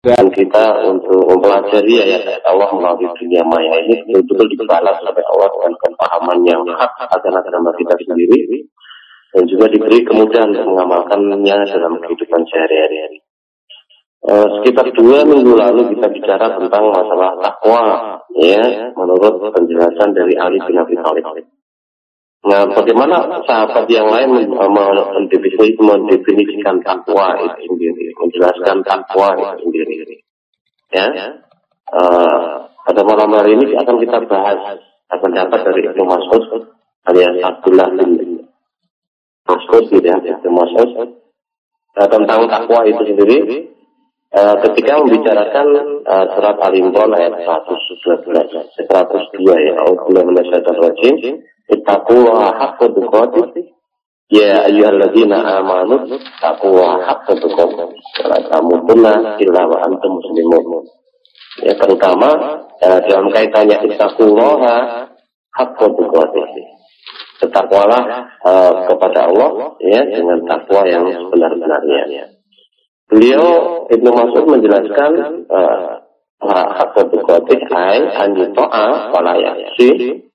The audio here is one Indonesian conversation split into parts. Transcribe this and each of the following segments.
dan kita untuk mempelajari ayat-ayat Allah melalui dunia maya ini betul-betul dibalas oleh Allah dengan kepahaman yang hak akan agama kita sendiri dan juga diberi kemudahan untuk mengamalkannya dalam kehidupan sehari-hari. Uh, sekitar dua minggu lalu kita bicara tentang masalah takwa, ya, menurut penjelasan dari Ali bin Abi Thalib. Nah, bagaimana sahabat yang lain mendefinisikan takwa itu sendiri, menjelaskan takwa itu sendiri. Ya, uh, pada malam hari ini akan kita bahas pendapat dari Ibnu Mas'ud alias Abdullah bin Mas'ud gitu ya, Ibnu Mas'ud uh, tentang takwa itu sendiri. Uh, ketika membicarakan uh, surat Al-Imran ayat 112, 102 ya, Allah minasyaitonir rajim ittaqullaha haqqa tuqatih. Ya ayyuhalladzina amanu taqullaha haqqa tuqatih. Wa tamutunna illa wa antum muslimun. Ya terutama eh, dalam kaitannya ittaqullaha haqqa tuqatih. Bertakwalah uh, kepada Allah ya dengan takwa yang sebenar-benarnya. Beliau Ibnu Mas'ud menjelaskan uh, haqqa tuqatih ay an yuta'a ya'si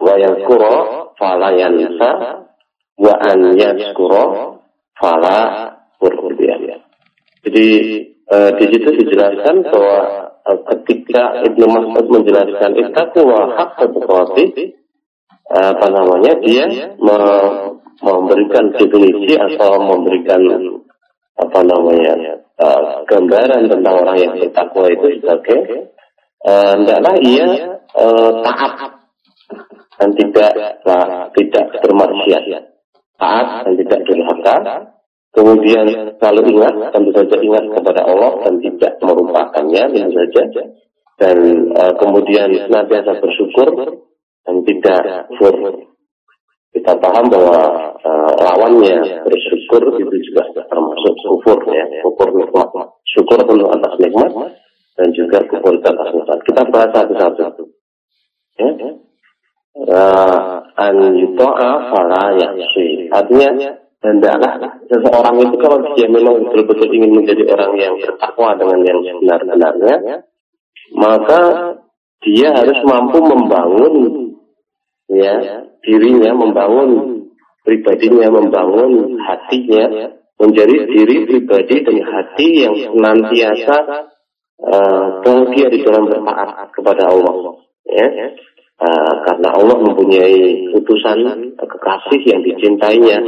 wa yazkura fala yansa wa an yazkura fala berkurbian. Jadi uh, di situ dijelaskan bahwa uh, ketika Ibnu Mas'ud menjelaskan itu wa haqqa tuqati apa namanya dia me memberikan definisi atau memberikan apa namanya uh, gambaran tentang orang yang bertakwa itu sebagai uh, hendaklah ia uh, taat dan tidak tidak bermaksiat, taat dan tidak durhaka. Kemudian selalu ingat, tentu saja ingat kepada Allah dan tidak merupakannya, tentu saja. Dan uh, kemudian senantiasa bersyukur dan tidak kufur. Kita paham bahwa uh, lawannya bersyukur itu juga termasuk kufur ya, kufur nikmat. Syukur untuk atas nikmat dan juga kufur atas nikmat. Kita bahas satu-satu. Ya, uh, an yuto'a fala yaksi. Artinya, hendaklah seseorang itu kalau dia memang betul-betul ingin menjadi orang yang bertakwa dengan yang benar-benarnya, maka dia harus mampu membangun ya dirinya, membangun pribadinya, membangun hatinya menjadi diri pribadi dan hati yang senantiasa uh, bahagia di dalam bertaat kepada Allah. Ya. Uh, karena Allah mempunyai utusan kekasih yang dicintainya.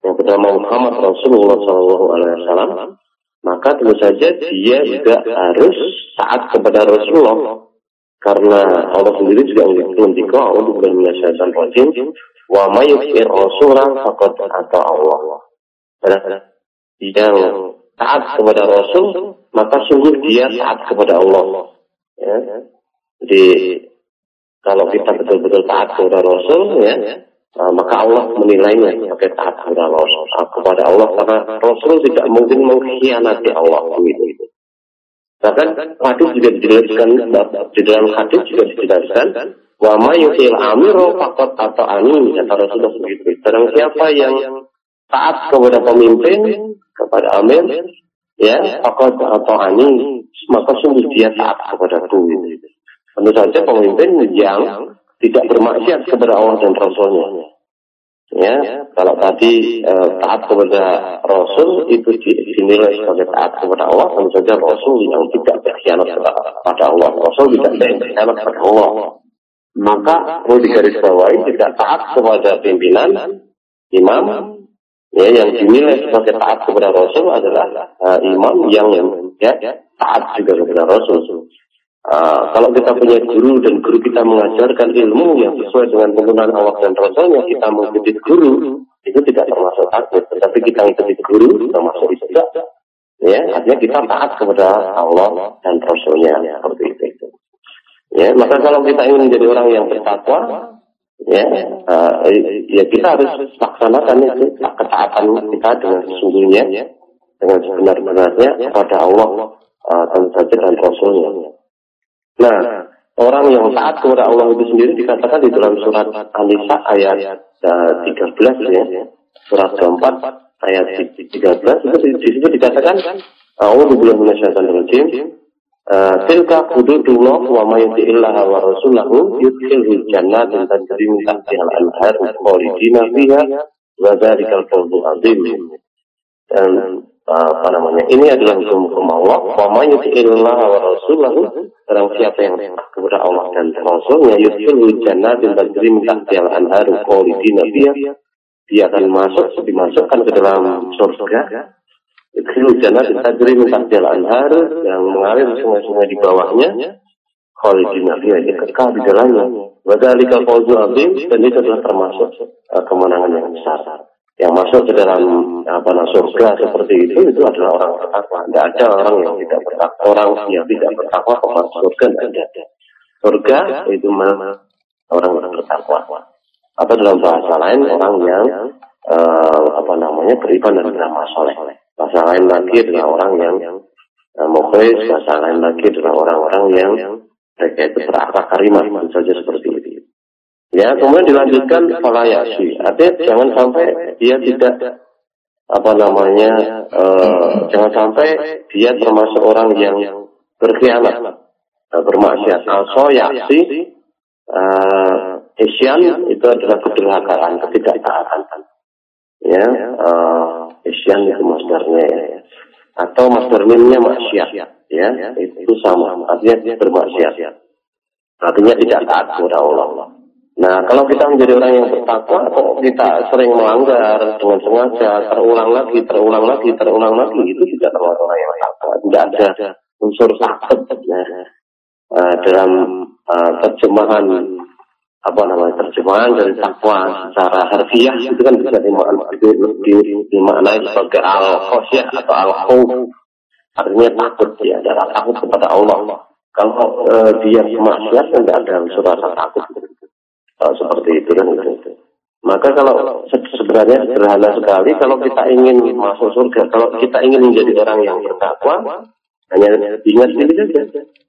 yang bernama Muhammad Rasulullah SAW, maka tentu saja dia juga harus taat kepada Rasulullah. Karena Allah sendiri juga menghentikan Allah bukan menyelesaikan rajim wa mayyukir Rasulullah fakot atau Allah. Yang taat kepada Rasul maka sungguh dia taat kepada Allah. Ya. Jadi kalau kita betul-betul taat kepada Rasul, ya, uh, maka Allah menilainya sebagai taat kepada Rasul. Kepada Allah karena Rasul tidak mungkin mengkhianati Allah begitu. Bahkan hadis juga dijelaskan di dalam hadis juga dijelaskan wa ma yutil amiro fakot atau ani kata Rasulullah begitu. Barang siapa yang taat kepada pemimpin, kepada amir, ya fakot atau ani, maka sungguh dia taat kepada Tuhan. Tentu saja pemimpin yang tidak bermaksiat kepada Allah dan Rasulnya. Ya, kalau tadi eh, taat kepada Rasul itu dinilai sebagai taat kepada Allah, tentu saja Rasul yang tidak berkhianat kepada Allah, Rasul tidak berkhianat kepada Allah. Maka perlu digarisbawahi tidak taat kepada pimpinan, imam, ya yang dinilai sebagai taat kepada Rasul adalah uh, imam yang ya taat juga kepada Rasul. Uh, kalau kita punya guru dan guru kita mengajarkan ilmu yang sesuai dengan penggunaan Allah dan Rasulnya, kita mengikuti guru, itu tidak termasuk takut. Tetapi kita mengikuti guru, termasuk tidak. Ya, artinya kita taat kepada Allah dan Rasulnya, seperti itu. Ya, maka kalau kita ingin menjadi orang yang bertakwa, ya, uh, ya kita harus laksanakan itu ketaatan kita dengan sesungguhnya, dengan sebenar-benarnya kepada Allah uh, tentu saja dan Rasulnya. Nah, orang yang taat kepada Allah itu sendiri dikatakan di dalam surat An-Nisa ayat uh, 13 ya. Surat keempat ayat 13 itu di situ dikatakan A'udzu billahi minasyaitonir rajim. Eh, tilka hududullah wa may yuti'illah wa rasulahu yudkhilhu jannatin tajri min tahtiha al-anhar khalidina fiha wa dzalikal fawzul azim. Dan apa namanya? Ini adalah hukum-hukum Allah. Wa yuti'illah wa rasulahu barang siapa yang kepada Allah dan Rasulnya yudkhilhu jannatin tajri min tahtiha al-anhar khalidina fiha dia akan masuk dimasukkan ke dalam surga itu jannah tajri min tahtil anhar yang mengalir sungai-sungai di bawahnya. Khalidina fiha ini kekal di dalamnya. Wadhalika fawzul azim dan itu adalah termasuk uh, kemenangan yang besar. Yang masuk ke dalam apa nah, surga seperti itu itu adalah orang bertakwa. Tidak ada orang yang tidak bertakwa, orang yang tidak bertakwa kepada surga tidak ada. Surga itu mana orang yang bertakwa. Atau dalam bahasa lain orang yang uh, apa namanya beriman dan beramal soleh. Bahasa lain lagi adalah orang yang uh, mukhlis, bahasa lain lagi adalah orang-orang yang mereka itu berakhlak karimah, saja seperti itu. Ya, kemudian dilanjutkan falayasi. Artinya jangan sampai dia tidak apa namanya, uh, jangan sampai dia termasuk orang yang berkhianat, uh, bermaksiat. Al-soyasi, uh, isyan itu adalah kedurhakaan, ketidaktaatan ya uh, isyan itu masdarnya ya. atau masdar mimnya maksiat ya itu sama artinya bermaksiat artinya tidak taat kepada Allah Nah, kalau kita menjadi orang yang bertakwa, atau kita sering melanggar dengan sengaja, terulang lagi, terulang lagi, terulang lagi, itu tidak termasuk orang yang bertakwa. Tidak ada unsur takut ya. Uh, dalam uh, terjemahan apa namanya terjemahan dari takwa secara harfiah itu kan bisa dimaknai sebagai al khosyah atau al khawf artinya takut ya adalah takut kepada Allah kalau e, dia maksiat tidak ada unsur rasa takut seperti itu kan itu. Maka kalau sebenarnya sederhana sekali kalau kita ingin masuk surga kalau kita ingin menjadi orang yang bertakwa hanya ingat ini saja.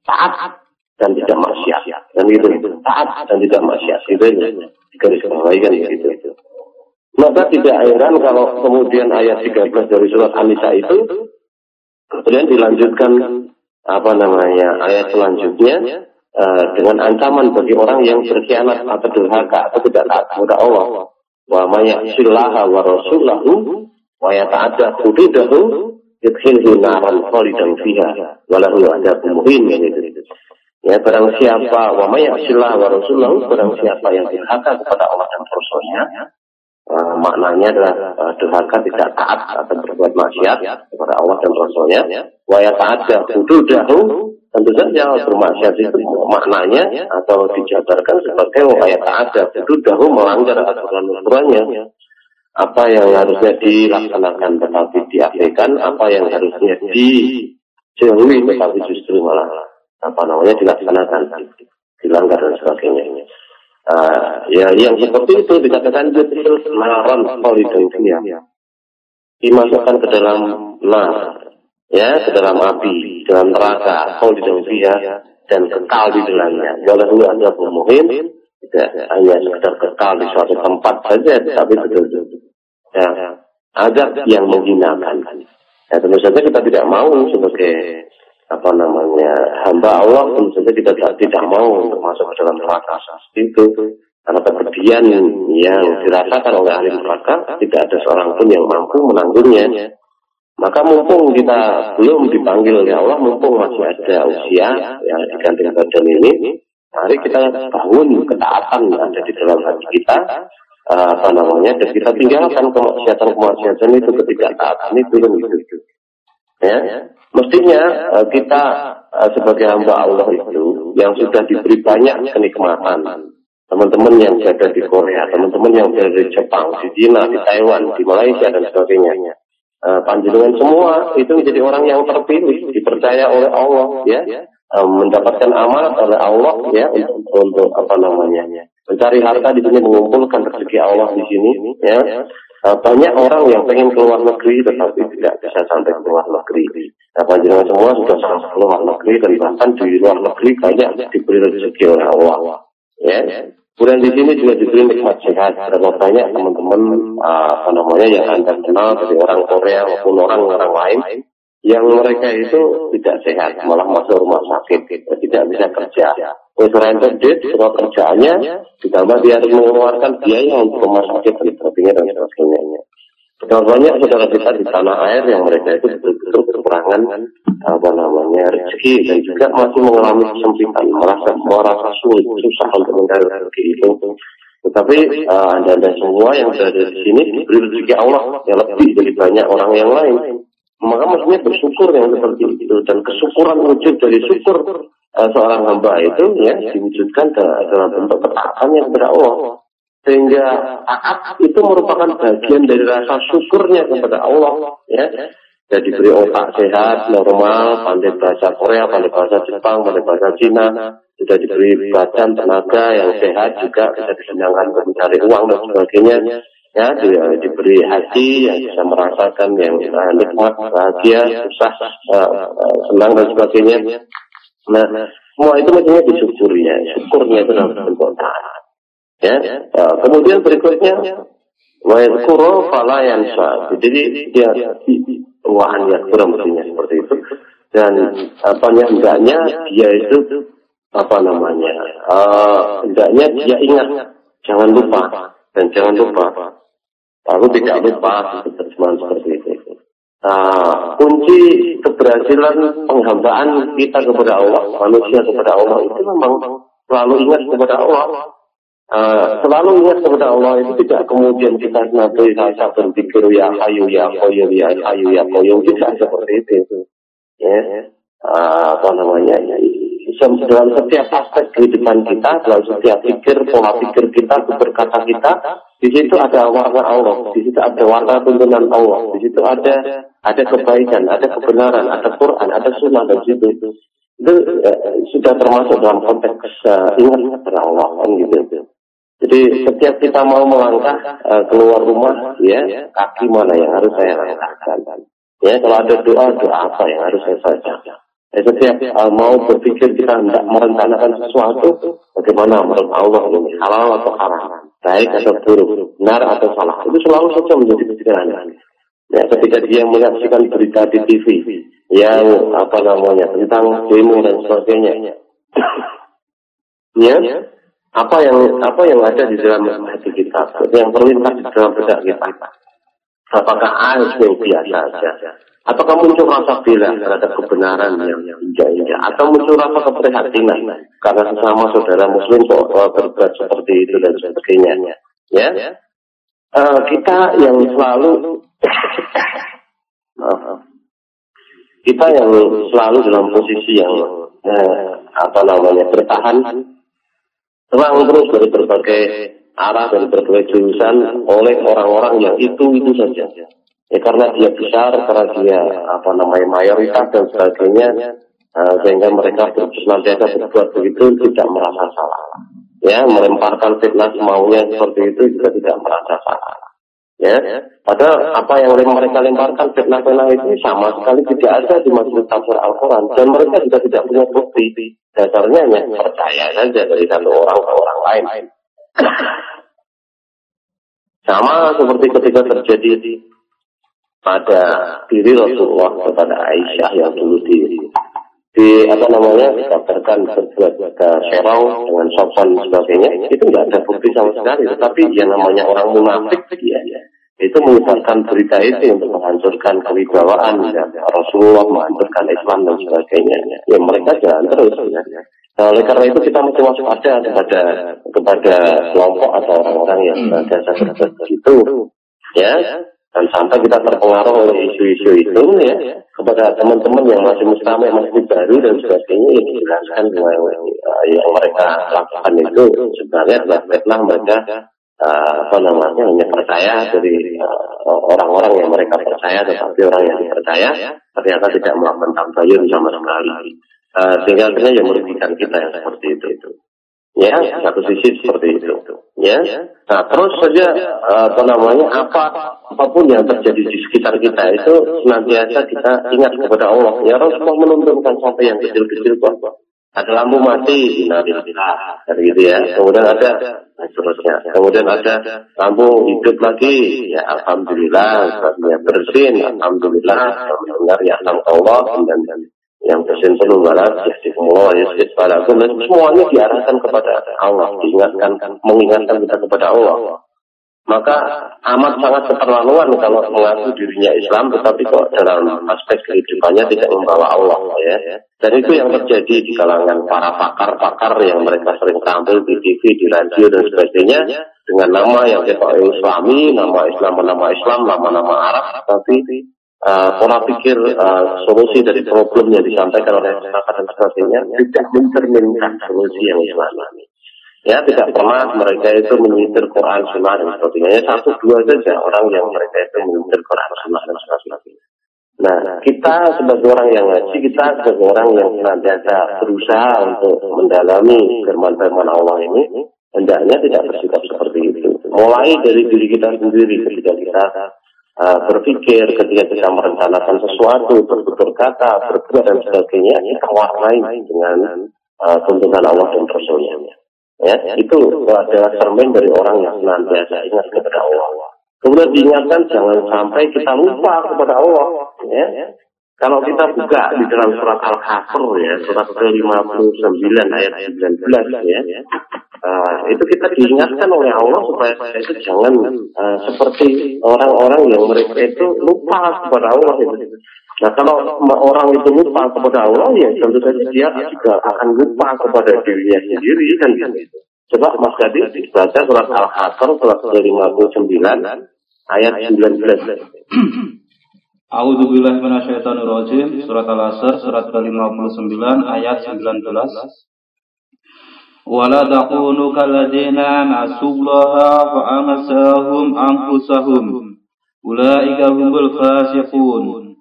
Taat dan tidak maksiat. Dan itu. Taat dan tidak maksiat. Itu garis bawahi kan gitu. Maka tidak heran kalau kemudian ayat 13 dari surat An-Nisa itu kemudian dilanjutkan apa namanya ayat selanjutnya uh, dengan ancaman bagi orang yang berkhianat atau durhaka atau tidak taat kepada Allah. Wa mayyasillaha wa rasulahu wa yata'adda hududahu yudkhilhu naran khalidan fiha wa lahu adabun muhin gitu. Ya barang siapa wa mayyasillah wa rasulullah barang siapa yang durhaka kepada Allah dan Rasulnya uh, maknanya adalah uh, durhaka tidak taat atau berbuat maksiat kepada Allah dan Rasulnya wa yata'adda hududahu tentu saja bermaksiat itu maknanya atau dijabarkan sebagai wa yata'adda hududahu melanggar aturan-aturannya apa yang harusnya dilaksanakan tetapi diabaikan apa yang harusnya dijauhi tetapi justru malah apa namanya dilaksanakan, dilanggar dan sebagainya. Uh, ya yang seperti itu dikatakan betul naron ya dimasukkan ke dalam nar ya ke dalam api dalam neraka dia dan kekal di dalamnya. Walau ada pemuhin tidak hanya sekedar kekal di suatu tempat saja tapi betul. Ya ada yang menghinakan. Ya tentu saja kita tidak mau sebagai apa namanya hamba Allah tentu saja kita tidak, tidak mau untuk masuk ke dalam neraka. Itu karena kepergian yang dirasakan oleh ahli neraka tidak ada seorang pun yang mampu menanggungnya. Maka mumpung kita belum dipanggil oleh Allah mumpung masih ada usia yang diganti badan ini mari kita bangun ketaatan yang ada di dalam hati kita uh, apa namanya dan kita tinggalkan kemaksiatan-kemaksiatan itu ketika taatan itu kan gitu ya Mestinya uh, kita uh, sebagai hamba Allah itu yang sudah diberi banyak kenikmatan, teman-teman yang berada di Korea, teman-teman yang berada di Jepang, di China, di Taiwan, di Malaysia dan sebagainya. Uh, panjenengan semua itu menjadi orang yang terpilih, dipercaya oleh Allah, ya, mendapatkan amanat oleh Allah, ya, untuk, untuk apa namanya, mencari harta di sini, mengumpulkan rezeki Allah di sini, ya. Uh, banyak orang yang pengen keluar negeri tetapi tidak bisa sampai keluar negeri. Nah, panjenengan semua sudah sampai keluar negeri dan bahkan di luar negeri banyak diberi rezeki oleh Allah. Ya. Kemudian di sini juga diberi nikmat sehat. Berapa banyak teman-teman uh, apa namanya yang anda kenal dari orang Korea maupun orang-orang lain yang mereka itu tidak sehat, malah masuk rumah sakit, tidak bisa kerja. Karena itu, semua kerjaannya ditambah dia harus mengeluarkan biaya untuk rumah sakit dan sebagainya dan sebagainya. Betapa banyak saudara kita di tanah air yang mereka itu betul-betul kekurangan apa namanya rezeki dan juga masih mengalami kesempitan, merasa merasa sulit, susah untuk mencari rezeki itu. Tetapi uh, anda-anda semua yang berada di sini diberi rezeki Allah yang lebih dari banyak orang yang lain maka maksudnya bersyukur yang seperti itu. Dan kesyukuran wujud dari syukur uh, seorang hamba itu ya diwujudkan dalam bentuk ketaatannya kepada Allah. Sehingga taat itu merupakan bagian dari rasa syukurnya kepada Allah ya. Jadi diberi otak sehat normal pandai bahasa Korea pandai bahasa Jepang pandai bahasa Cina. Sudah diberi badan tenaga yang sehat juga bisa disenangkan untuk mencari uang dan sebagainya ya di, diberi hati yang bisa merasakan yang uh, nikmat bahagia susah uh, senang dan sebagainya. Nah semua itu maksudnya disyukuri ya. Syukurnya itu dalam bentuk taat. Ya uh, kemudian berikutnya wa yadhkuru fala yansa. Jadi dia wahan kurang mestinya seperti itu. Dan apa hendaknya dia itu apa namanya uh, hendaknya dia ingat jangan lupa dan jangan lupa Aku tidak lupa terjemahan seperti itu. Nah, kunci keberhasilan penghambaan kita kepada Allah, manusia kepada Allah itu memang selalu ingat kepada Allah. Uh, selalu ingat kepada Allah itu tidak kemudian kita nanti rasa berpikir ya ayu ya koyo ya ayu ya koyo tidak seperti itu. Ya, uh, apa namanya? Ya, dalam setiap aspek kehidupan kita, dalam setiap pikir, pola pikir kita, berkata kita, di situ ada warna Allah, di situ ada warna tuntunan Allah, di situ ada ada kebaikan, ada kebenaran, ada Quran, ada sunnah dan situ itu eh, sudah termasuk dalam konteks uh, ingat kepada Allah kan gitu. Jadi setiap kita mau melangkah uh, keluar rumah, ya kaki mana yang harus saya langkahkan? Ya kalau ada doa doa apa yang harus saya baca? Setiap mau berpikir kita hendak merencanakan sesuatu, bagaimana menurut Allah ini halal atau haram, baik atau buruk, benar atau salah, itu selalu saja menjadi pikiran. Ya, ketika dia menyaksikan berita di TV yang apa namanya tentang demo dan sebagainya, ya, apa yang apa yang ada di dalam hati kita, yang terlintas di dalam benak kita, apakah air yang biasa saja, Apakah muncul rasa bela terhadap kebenaran yang injak-injak? Atau muncul rasa keprihatinan karena sesama saudara muslim kok uh, berbuat seperti itu dan sebagainya? Ya, uh, kita yang selalu kita yang selalu dalam posisi yang uh, apa namanya bertahan terang terus dari berbagai arah dan berbagai jurusan oleh orang-orang yang itu itu saja Ya karena dia besar, karena dia apa namanya mayoritas dan sebagainya, uh, sehingga mereka senantiasa berbuat begitu tidak merasa salah. Ya, melemparkan fitnah semaunya seperti itu juga tidak merasa salah. Ya, padahal apa yang mereka lemparkan fitnah-fitnah itu sama sekali tidak ada di majelis tafsir Al-Quran dan mereka juga tidak punya bukti. Dasarnya hanya percaya saja dari satu orang ke orang lain. Sama seperti ketika terjadi pada diri Rasulullah kepada Aisyah yang dulu di di apa namanya dikatakan berbuat serong dengan sopan dan sebagainya itu tidak ada bukti sama sekali. Tetapi yang namanya orang munafik dia ya, itu menyebarkan berita itu untuk menghancurkan kewibawaan ya, Rasulullah menghancurkan Islam dan sebagainya ya. Mereka jalan terus ya. Nah, oleh karena itu kita mesti waspada kepada kepada kelompok atau orang-orang yang berada seperti itu ya dan sampai kita terpengaruh oleh isu-isu itu ya kepada teman-teman yang masih mustahil, masih baru dan sebagainya yang dijelaskan bahwa uh, yang mereka lakukan itu sebenarnya adalah fitnah mereka uh, apa namanya hanya percaya dari uh, orang-orang uh, yang mereka percaya tetapi orang yang dipercaya ternyata tidak melakukan tabayun sama sekali. Uh, sehingga akhirnya yang merugikan kita yang seperti itu itu. Ya satu sisi seperti itu ya nah terus saja eh, apa namanya apa apa pun yang terjadi di sekitar kita itu senantiasa kita ingat kepada Allah ya Rasulullah menuntunkan sampai yang kecil-kecil kok ada lampu mati, innalillah, dari gitu ya. Kemudian ada seterusnya. Kemudian ada lampu hidup lagi, ya alhamdulillah, ya bersin, alhamdulillah, dengar ya Allah dan yang bersin perlu barat, ya semua ya pada semuanya diarahkan kepada Allah, diingatkan, mengingatkan kita kepada Allah. Maka amat sangat keterlaluan kalau mengaku dirinya Islam tetapi kok dalam aspek kehidupannya tidak membawa Allah ya. Dan itu yang terjadi di kalangan para pakar-pakar yang mereka sering tampil di TV, di radio dan sebagainya dengan nama yang kita Islami, nama Islam, nama Islam, nama-nama Arab, tapi uh, pola pikir uh, solusi dari problem yang disampaikan oleh masyarakat dan sebagainya tidak mencerminkan solusi yang Islami. Ya, tidak pernah mereka itu menyitir Quran Sunnah dan sebagainya. Satu dua saja orang yang mereka itu menyitir Quran Sunnah dan sebagainya. Nah, kita sebagai orang yang ngaji, kita sebagai orang yang senantiasa berusaha untuk mendalami firman-firman Allah ini, hendaknya tidak bersikap seperti itu. Mulai dari diri kita sendiri ketika kita uh, berpikir, ketika kita merencanakan sesuatu, bertutur kata, berbuat dan sebagainya, kita warnai dengan uh, tuntunan Allah dan Rasulnya. Ya, itu adalah cermin dari orang yang senantiasa ingat kepada Allah. Kemudian diingatkan jangan sampai kita lupa kepada Allah. Ya. Kalau kita buka di dalam surat Al-Hasr ya, surat ke-59 ayat 19 ya, uh, itu kita diingatkan oleh Allah supaya itu jangan uh, seperti orang-orang yang mereka itu lupa kepada Allah. Itu. Nah kalau orang itu lupa kepada Allah ya tentu saja dia juga akan lupa kepada dirinya sendiri kan gitu. Coba Mas Gadi baca surat Al-Hasr surat ke-59 ayat 19. A'udzu billahi minasyaitonir rajim. Surat Al-Asr surat ke-59 ayat 19. Wala takunu kalladzina nasullaha fa anasahum anfusahum. Ulaika humul fasiqun.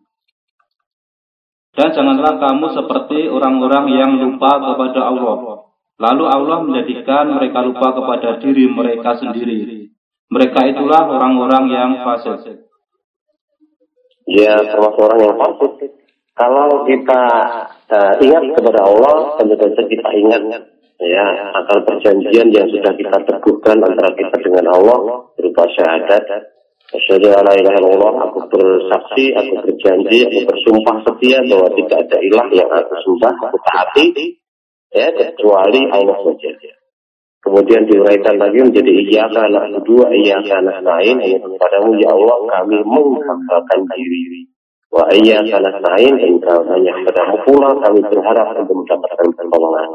Dan janganlah kamu seperti orang-orang yang lupa kepada Allah. Lalu Allah menjadikan mereka lupa kepada diri mereka sendiri. Mereka itulah orang-orang yang fasik. Ya, termasuk orang yang fasik. Kalau kita uh, ingat kepada Allah, tentu saja kita ingat ya akan perjanjian yang sudah kita teguhkan antara kita dengan Allah berupa syahadat Asyhadu alla ilaha illallah, aku bersaksi, aku berjanji, aku bersumpah setia bahwa tidak ada ilah yang aku sembah, aku taati, ya, kecuali Allah saja. Kemudian diuraikan lagi menjadi iya karena kedua iya karena lain hanya kepadamu ya Allah kami menghambakan diri. Wa iya karena lain hanya kepadamu pula kami berharap untuk mendapatkan pertolongan.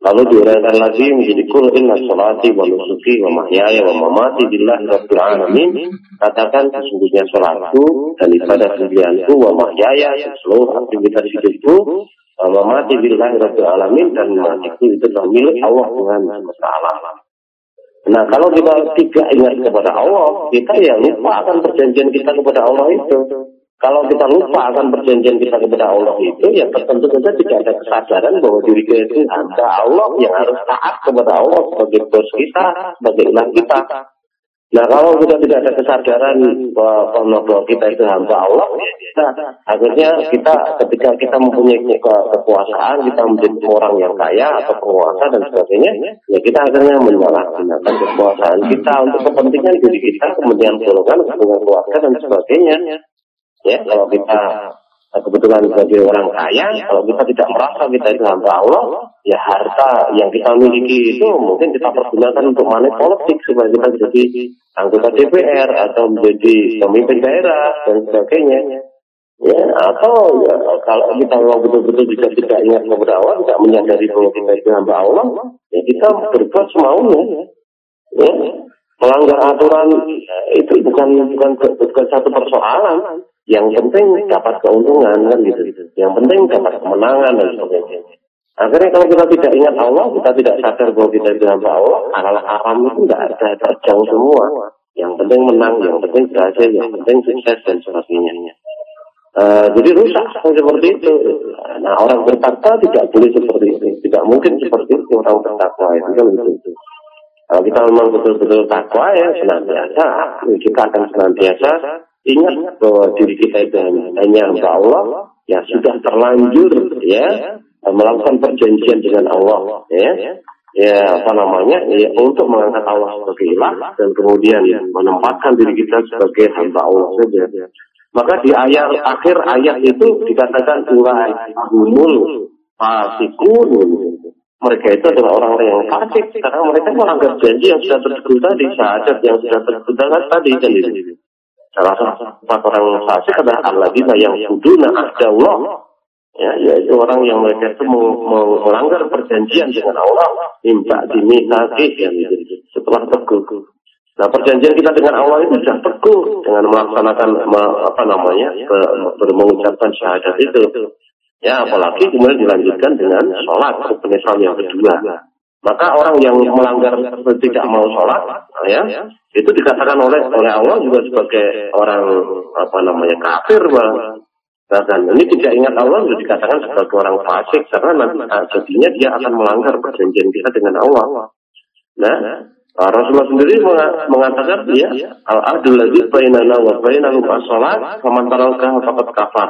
Lalu diuraikan lagi menjadi kul inna salati wa nusuki wa mahyaya wa mamati billahi rabbil alamin. Katakan sesungguhnya salatku dan ibadah sendirianku wa mahyaya seluruh aktivitas hidupku wa mamati billahi rabbil alamin dan matiku itu adalah milik Allah Tuhan semesta alam. Nah kalau kita tidak ingat kepada Allah, kita ya lupa akan perjanjian kita kepada Allah itu. Kalau kita lupa akan perjanjian kita kepada Allah itu, ya tentu saja tidak ada kesadaran bahwa diri kita itu hamba Allah yang harus taat kepada Allah sebagai bos kita, sebagai ilah kita. Nah kalau kita tidak ada kesadaran bahwa, bahwa kita itu hamba Allah, ya akhirnya kita ketika kita mempunyai kekuasaan, kita menjadi orang yang kaya atau penguasa dan sebagainya, ya kita akhirnya menyalahgunakan kekuasaan kita untuk kepentingan diri kita, kemudian golongan, kepentingan keluarga dan sebagainya. Ya, kalau kita kebetulan sebagai orang kaya, kalau kita tidak merasa kita itu hamba Allah, ya harta yang kita miliki itu mungkin kita pergunakan untuk money politik supaya kita jadi anggota DPR atau menjadi pemimpin daerah dan sebagainya. Ya, atau ya, kalau kita memang betul-betul juga tidak ingat kepada Allah, tidak menyadari bahwa kita itu hamba Allah, ya kita berbuat semaunya. Ya, melanggar aturan itu bukan bukan bukan satu persoalan. Yang penting dapat keuntungan kan gitu. Yang penting dapat kemenangan dan sebagainya. Akhirnya kalau kita tidak ingat Allah, kita tidak sadar bahwa kita di hamba Allah, haram itu tidak ada terjang semua. Yang penting menang, yang penting berhasil, yang penting sukses dan sebagainya. Uh, jadi rusak seperti itu. Nah orang bertakwa tidak boleh seperti itu. Tidak mungkin seperti itu orang bertakwa itu kan itu. Kalau kita memang betul-betul takwa ya senantiasa, kita akan senantiasa Ingat bahwa diri kita itu hanya hamba Allah yang sudah terlanjur ya melakukan perjanjian dengan Allah, ya, ya apa namanya, ya untuk mengangkat Allah sebagai ilah dan kemudian menempatkan diri kita sebagai hamba Allah saja. Maka di ayat akhir ayat itu dikatakan ulai humul fasikun. Mereka itu adalah orang-orang yang fasik karena mereka melanggar janji yang sudah tertentu tadi, syahadat yang sudah tertentu tadi itu. Salah satu orang fasik adalah alladzina yang suduna ada Allah. Ya, yaitu orang yang mereka itu melanggar perjanjian dengan Allah, minta diminta yang setelah teguh. Nah perjanjian kita dengan Allah itu sudah teguh dengan melaksanakan apa namanya mengucapkan syahadat itu. Ya apalagi kemudian dilanjutkan dengan sholat rukun yang kedua. Maka orang yang melanggar tidak mau sholat, ya itu dikatakan oleh oleh Allah juga sebagai orang apa namanya kafir, bang. Bahkan ini tidak ingat Allah sudah dikatakan sebagai orang fasik karena nanti jadinya dia akan melanggar perjanjian kita dengan Allah. Nah, Rasulullah sendiri mengatakan ya al-adul ladzi bainana wa bainahum as-salat faman tarakah faqad kafar.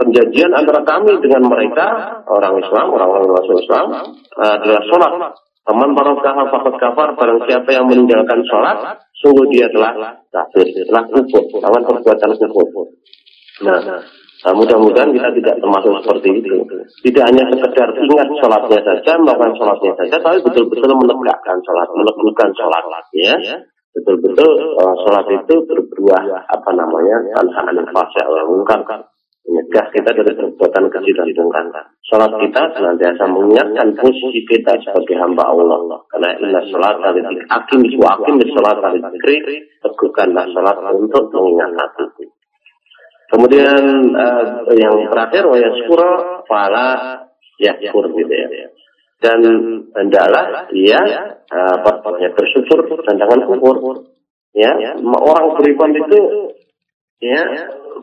Perjanjian antara kami dengan mereka orang Islam, orang-orang Islam adalah sholat. Faman tarakah faqad kafar. Barang siapa yang meninggalkan sholat, sungguh dia telah kafir, telah kufur, lawan perbuatan kufur. Nah, Nah, mudah-mudahan kita tidak termasuk seperti itu. Tidak hanya sekedar ingat sholatnya saja, melakukan sholatnya saja, tapi betul-betul menegakkan sholat, melakukan sholat. Ya, betul-betul uh, sholat itu berbuah apa namanya tantangan fasya yang mungkar menyegah kita dari perbuatan keji dan mungkar. Sholat kita senantiasa mengingatkan posisi kita sebagai hamba Allah. Karena inna sholat dari akim wa akim sholat dari teguhkanlah sholat untuk mengingat hati. Kemudian uh, yang terakhir wa yaskura fala yakur gitu ya. Dan hendaklah ia uh, bersyukur dan jangan. Ya, orang beriman itu ya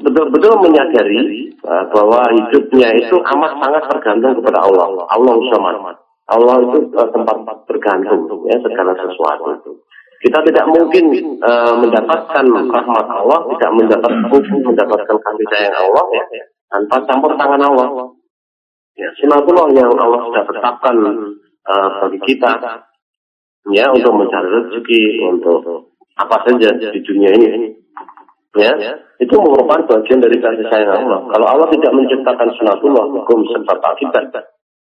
betul-betul menyadari uh, bahwa hidupnya itu amat sangat tergantung kepada Allah. Allah sama. Allah itu uh, tempat bergantung ya segala sesuatu. Kita tidak mungkin uh, mendapatkan rahmat Allah, tidak mendapat mungkin mendapatkan kasih sayang Allah ya, tanpa campur tangan Allah. Ya, sunatullah yang Allah sudah tetapkan uh, bagi kita ya untuk mencari rezeki untuk apa saja di dunia ini. Ya, itu merupakan bagian dari kasih sayang Allah. Kalau Allah tidak menciptakan sunatullah, hukum sebab akibat,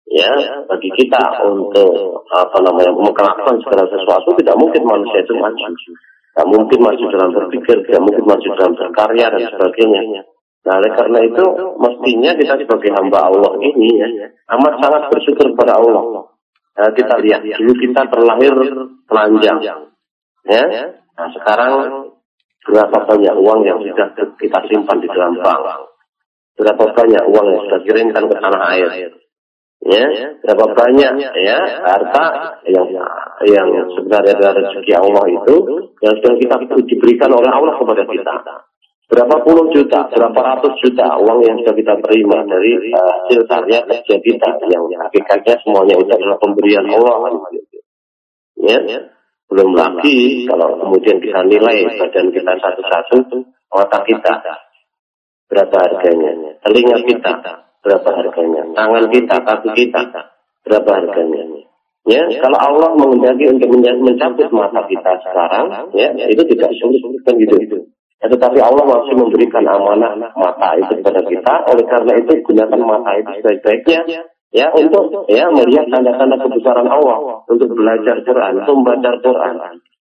ya bagi kita untuk apa namanya melakukan segala sesuatu tidak mungkin manusia itu maju. Tidak mungkin maju dalam berpikir tidak mungkin maju dalam berkarya dan sebagainya. Nah oleh karena itu mestinya kita sebagai hamba Allah ini ya amat sangat bersyukur kepada Allah. Nah, kita lihat dulu kita terlahir telanjang ya. Nah sekarang berapa banyak uang yang sudah kita simpan di dalam bank? Berapa banyak uang yang sudah kirimkan ke tanah air? Ya berapa banyak ya harta yang yang sebenarnya adalah rezeki Allah itu yang sudah kita diberikan oleh Allah kepada kita. Berapa puluh juta berapa ratus juta uang yang sudah kita terima dari uh, hasil karya kerja kita yang hakikatnya semuanya itu adalah pemberian Allah. Ya belum lagi kalau kemudian kita nilai badan kita satu-satu otak kita berapa harganya? Telinga kita berapa harganya? Tangan kita, kaki kita, berapa harganya? Ya, kalau Allah mengendaki untuk mencabut mata kita sekarang, ya, itu tidak sulit kan gitu. Ya, tetapi Allah masih memberikan amanah mata itu kepada kita. Oleh karena itu gunakan mata itu sebaik-baiknya ya untuk ya melihat tanda-tanda kebesaran Allah, untuk belajar Quran, untuk membaca Quran.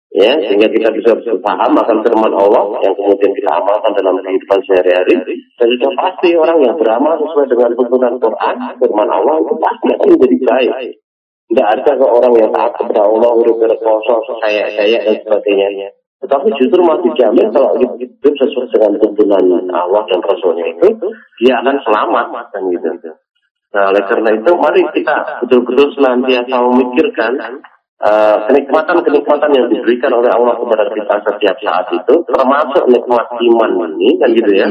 Ya sehingga kita bisa paham akan firman Allah yang kemudian kita amalkan dalam kehidupan sehari-hari. Dan sudah pasti orang yang beramal sesuai dengan tuntunan Quran firman Allah itu pasti akan menjadi baik. tidak ada ke orang yang taat kepada Allah udah berpuasa saya saya dan sebagainya. tetapi justru masih jamin kalau hidup sesuai dengan tuntunan Allah dan Rasulnya itu dia akan selamat dan gitu nah oleh karena itu mari kita betul-betul senantiasa memikirkan Eh, kenikmatan-kenikmatan uh, yang diberikan oleh Allah kepada kita setiap saat itu termasuk nikmat iman ini kan gitu ya?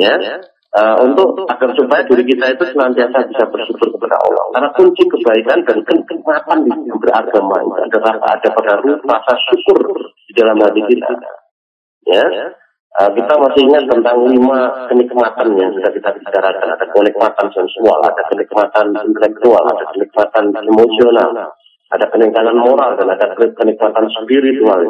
Ya. Uh, untuk agar supaya diri kita itu senantiasa bisa bersyukur kepada Allah. Karena kunci kebaikan dan kenikmatan di beragama itu adalah ada pada rasa syukur di dalam hati kita. Ya Uh, kita masih ingat tentang lima kenikmatan yang sudah kita bicarakan. Ada kenikmatan sensual, ada kenikmatan intelektual, ada kenikmatan emosional, ada kenikmatan moral, dan ada kenikmatan spiritual.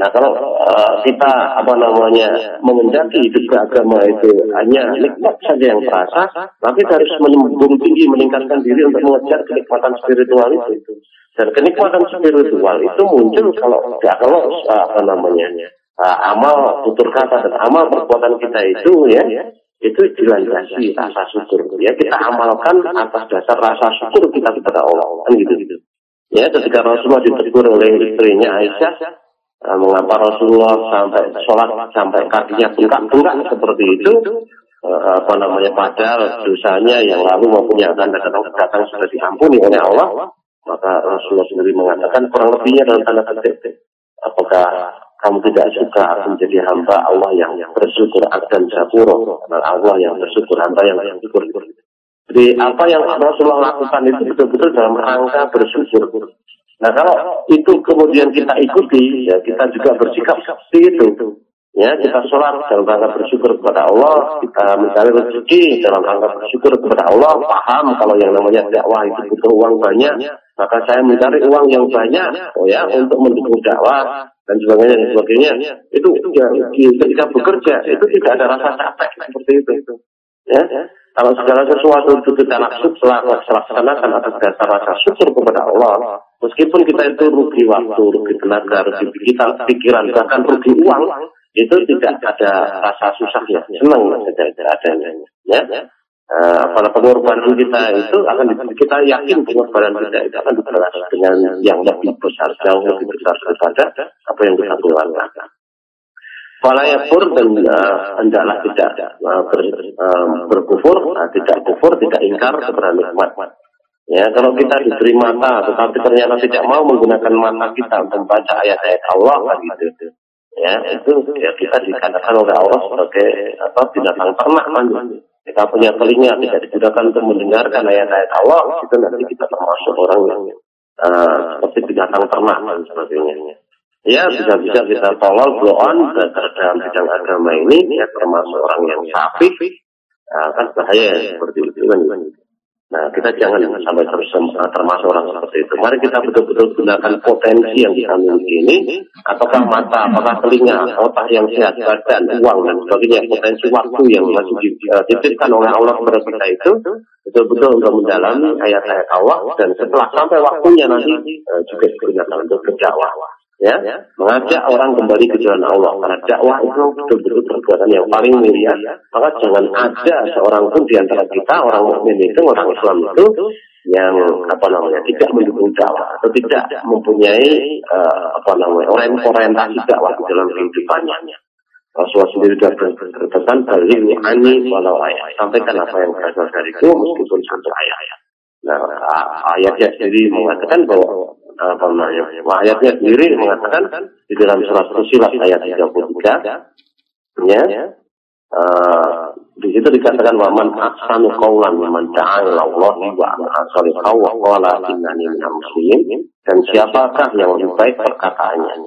Nah kalau uh, kita apa namanya mengendaki hidup beragama itu hanya nikmat saja yang terasa, tapi harus menembung tinggi meningkatkan diri untuk mengejar kenikmatan spiritual itu. Dan kenikmatan spiritual itu muncul kalau ya kalau apa namanya uh, amal tutur kata dan amal perbuatan kita itu ya itu dilandasi rasa syukur. Ya kita amalkan atas dasar rasa syukur kita kepada Allah. Kan gitu. Ya ketika Rasulullah ditegur oleh istrinya Aisyah Nah, mengapa Rasulullah sampai sholat sampai kakinya bengkak-bengkak seperti itu uh, apa namanya padahal dosanya yang lalu maupun yang akan datang datang sudah diampuni oleh Allah maka Rasulullah sendiri mengatakan kurang lebihnya dalam tanda kutip apakah kamu tidak suka menjadi hamba Allah yang bersyukur dan syakuro Allah yang bersyukur hamba yang bersyukur. Jadi apa yang Rasulullah lakukan itu betul-betul dalam rangka bersyukur. Nah kalau itu kemudian kita ikuti, ya kita juga bersikap seperti itu. Ya, kita sholat dalam rangka bersyukur kepada Allah, kita mencari rezeki dalam rangka bersyukur kepada Allah, paham kalau yang namanya dakwah itu butuh uang banyak, maka saya mencari uang yang banyak, oh ya, untuk mendukung dakwah dan sebagainya dan sebagainya. Itu ya, ketika bekerja itu tidak ada rasa capek seperti itu. Ya, kalau segala sesuatu itu kita laksanakan atas dasar rasa syukur kepada Allah, Meskipun kita itu rugi waktu, rugi tenaga, rugi kita, pikiran, bahkan rugi uang, itu tidak ada rasa susahnya. Senang saja adanya. Ya. Uh, pada pengorbanan kita itu akan kita yakin pengorbanan kita itu akan dibalas dengan yang lebih besar, jauh lebih besar daripada apa yang kita keluarkan. Falayapur dan uh, hendaklah tidak uh, ber, uh, berkufur, uh, tidak kufur, tidak ingkar kepada nikmat. Ya, kalau kita diberi mata, tetapi ternyata tidak mau menggunakan mata kita untuk membaca ayat-ayat Allah kan gitu. Ya, itu ya kita dikatakan oleh Allah sebagai apa binatang ternak kan. Kita punya telinga tidak digunakan untuk mendengarkan ayat-ayat Allah, itu nanti kita termasuk orang yang uh, seperti binatang ternak dan sebagainya. Ya, bisa-bisa kita tolong bloon dalam bidang agama ini, ya termasuk orang yang sapi, uh, kan bahaya seperti itu kan. Nah, kita jangan sampai terus termasuk orang seperti itu. Mari kita betul-betul gunakan potensi yang kita miliki ini, apakah mata, apakah telinga, otak yang sehat, badan, uang, dan sebagainya, potensi waktu yang masih dititipkan oleh Allah kepada kita itu, betul-betul untuk mendalami ayat-ayat Allah, dan setelah sampai waktunya nanti eh, juga digunakan untuk berdakwah ya, mengajak orang kembali ke jalan Allah. Karena dakwah itu betul-betul perbuatan yang paling mulia. Maka jangan ada seorang pun di antara kita, orang mukmin itu, orang Islam itu, yang apa namanya tidak mendukung dakwah atau tidak mempunyai uh, apa namanya orientasi dakwah di dalam kehidupannya. Rasulullah sendiri sudah berpesan balik ani walau ayat. Sampaikan apa yang berasal dariku meskipun satu ayat. Nah, ayatnya sendiri mengatakan bahwa apa namanya ayatnya sendiri mengatakan di dalam surat Fusilat ayat 33 ya uh, di situ dikatakan waman ahsanu qawlan man da'a ila Allah wa shalihan wa qala innani minal muslimin. Dan siapakah yang lebih baik perkataannya?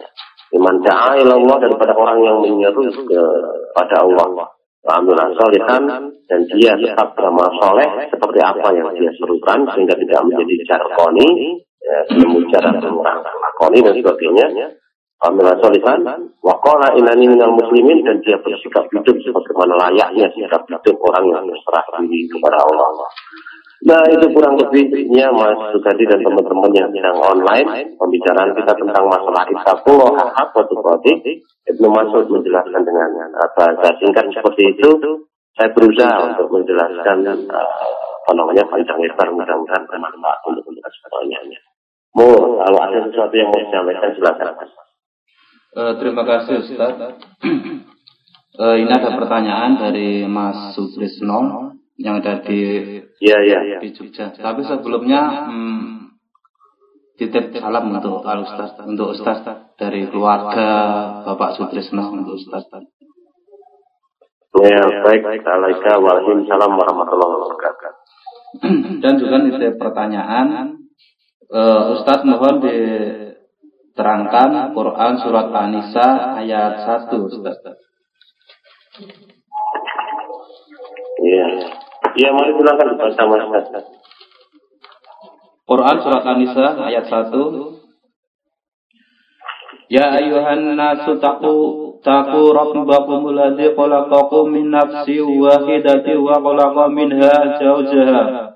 Man da'a Allah daripada orang yang menyeru kepada Allah. Wa amila shalihan dan dia tetap beramal soleh seperti apa yang dia serukan sehingga tidak menjadi jargoni ya, cara mengurangkan lakoni dan sebagainya. Alhamdulillah solihan, wakola inani minal muslimin dan dia bersikap hidup sebagaimana layaknya sikap hidup orang yang berserah diri kepada Allah. Nah itu kurang lebihnya Mas Sukadi dan teman-teman yang sedang online pembicaraan kita tentang masalah isabullah hak waktu berarti Ibnu Masud menjelaskan dengan bahasa singkat seperti itu saya berusaha untuk menjelaskan uh, apa namanya panjang lebar mudah-mudahan bermanfaat untuk kita semuanya. Kalau ada sesuatu yang mau disampaikan silakan. Uh, terima kasih Ustaz. uh, ini ada pertanyaan dari Mas Sutrisno yang ada di ya, ya, ya. di Jogja. Tapi sebelumnya hmm, titip salam untuk Al Ustaz, untuk Ustaz dari keluarga Bapak Sutrisno untuk Ustaz. Ya, baik. Waalaikumsalam warahmatullahi wabarakatuh. Dan juga titip pertanyaan Uh, Ustadz mohon diterangkan Quran surat An-Nisa ayat 1 Ustadz. Iya. Iya, mari silakan dibaca Mas. Quran surat An-Nisa ayat 1 Ya ayuhan nasu taqu taqu rabbakum alladhi khalaqakum min nafsin wahidatin wa khalaqa minha zawjaha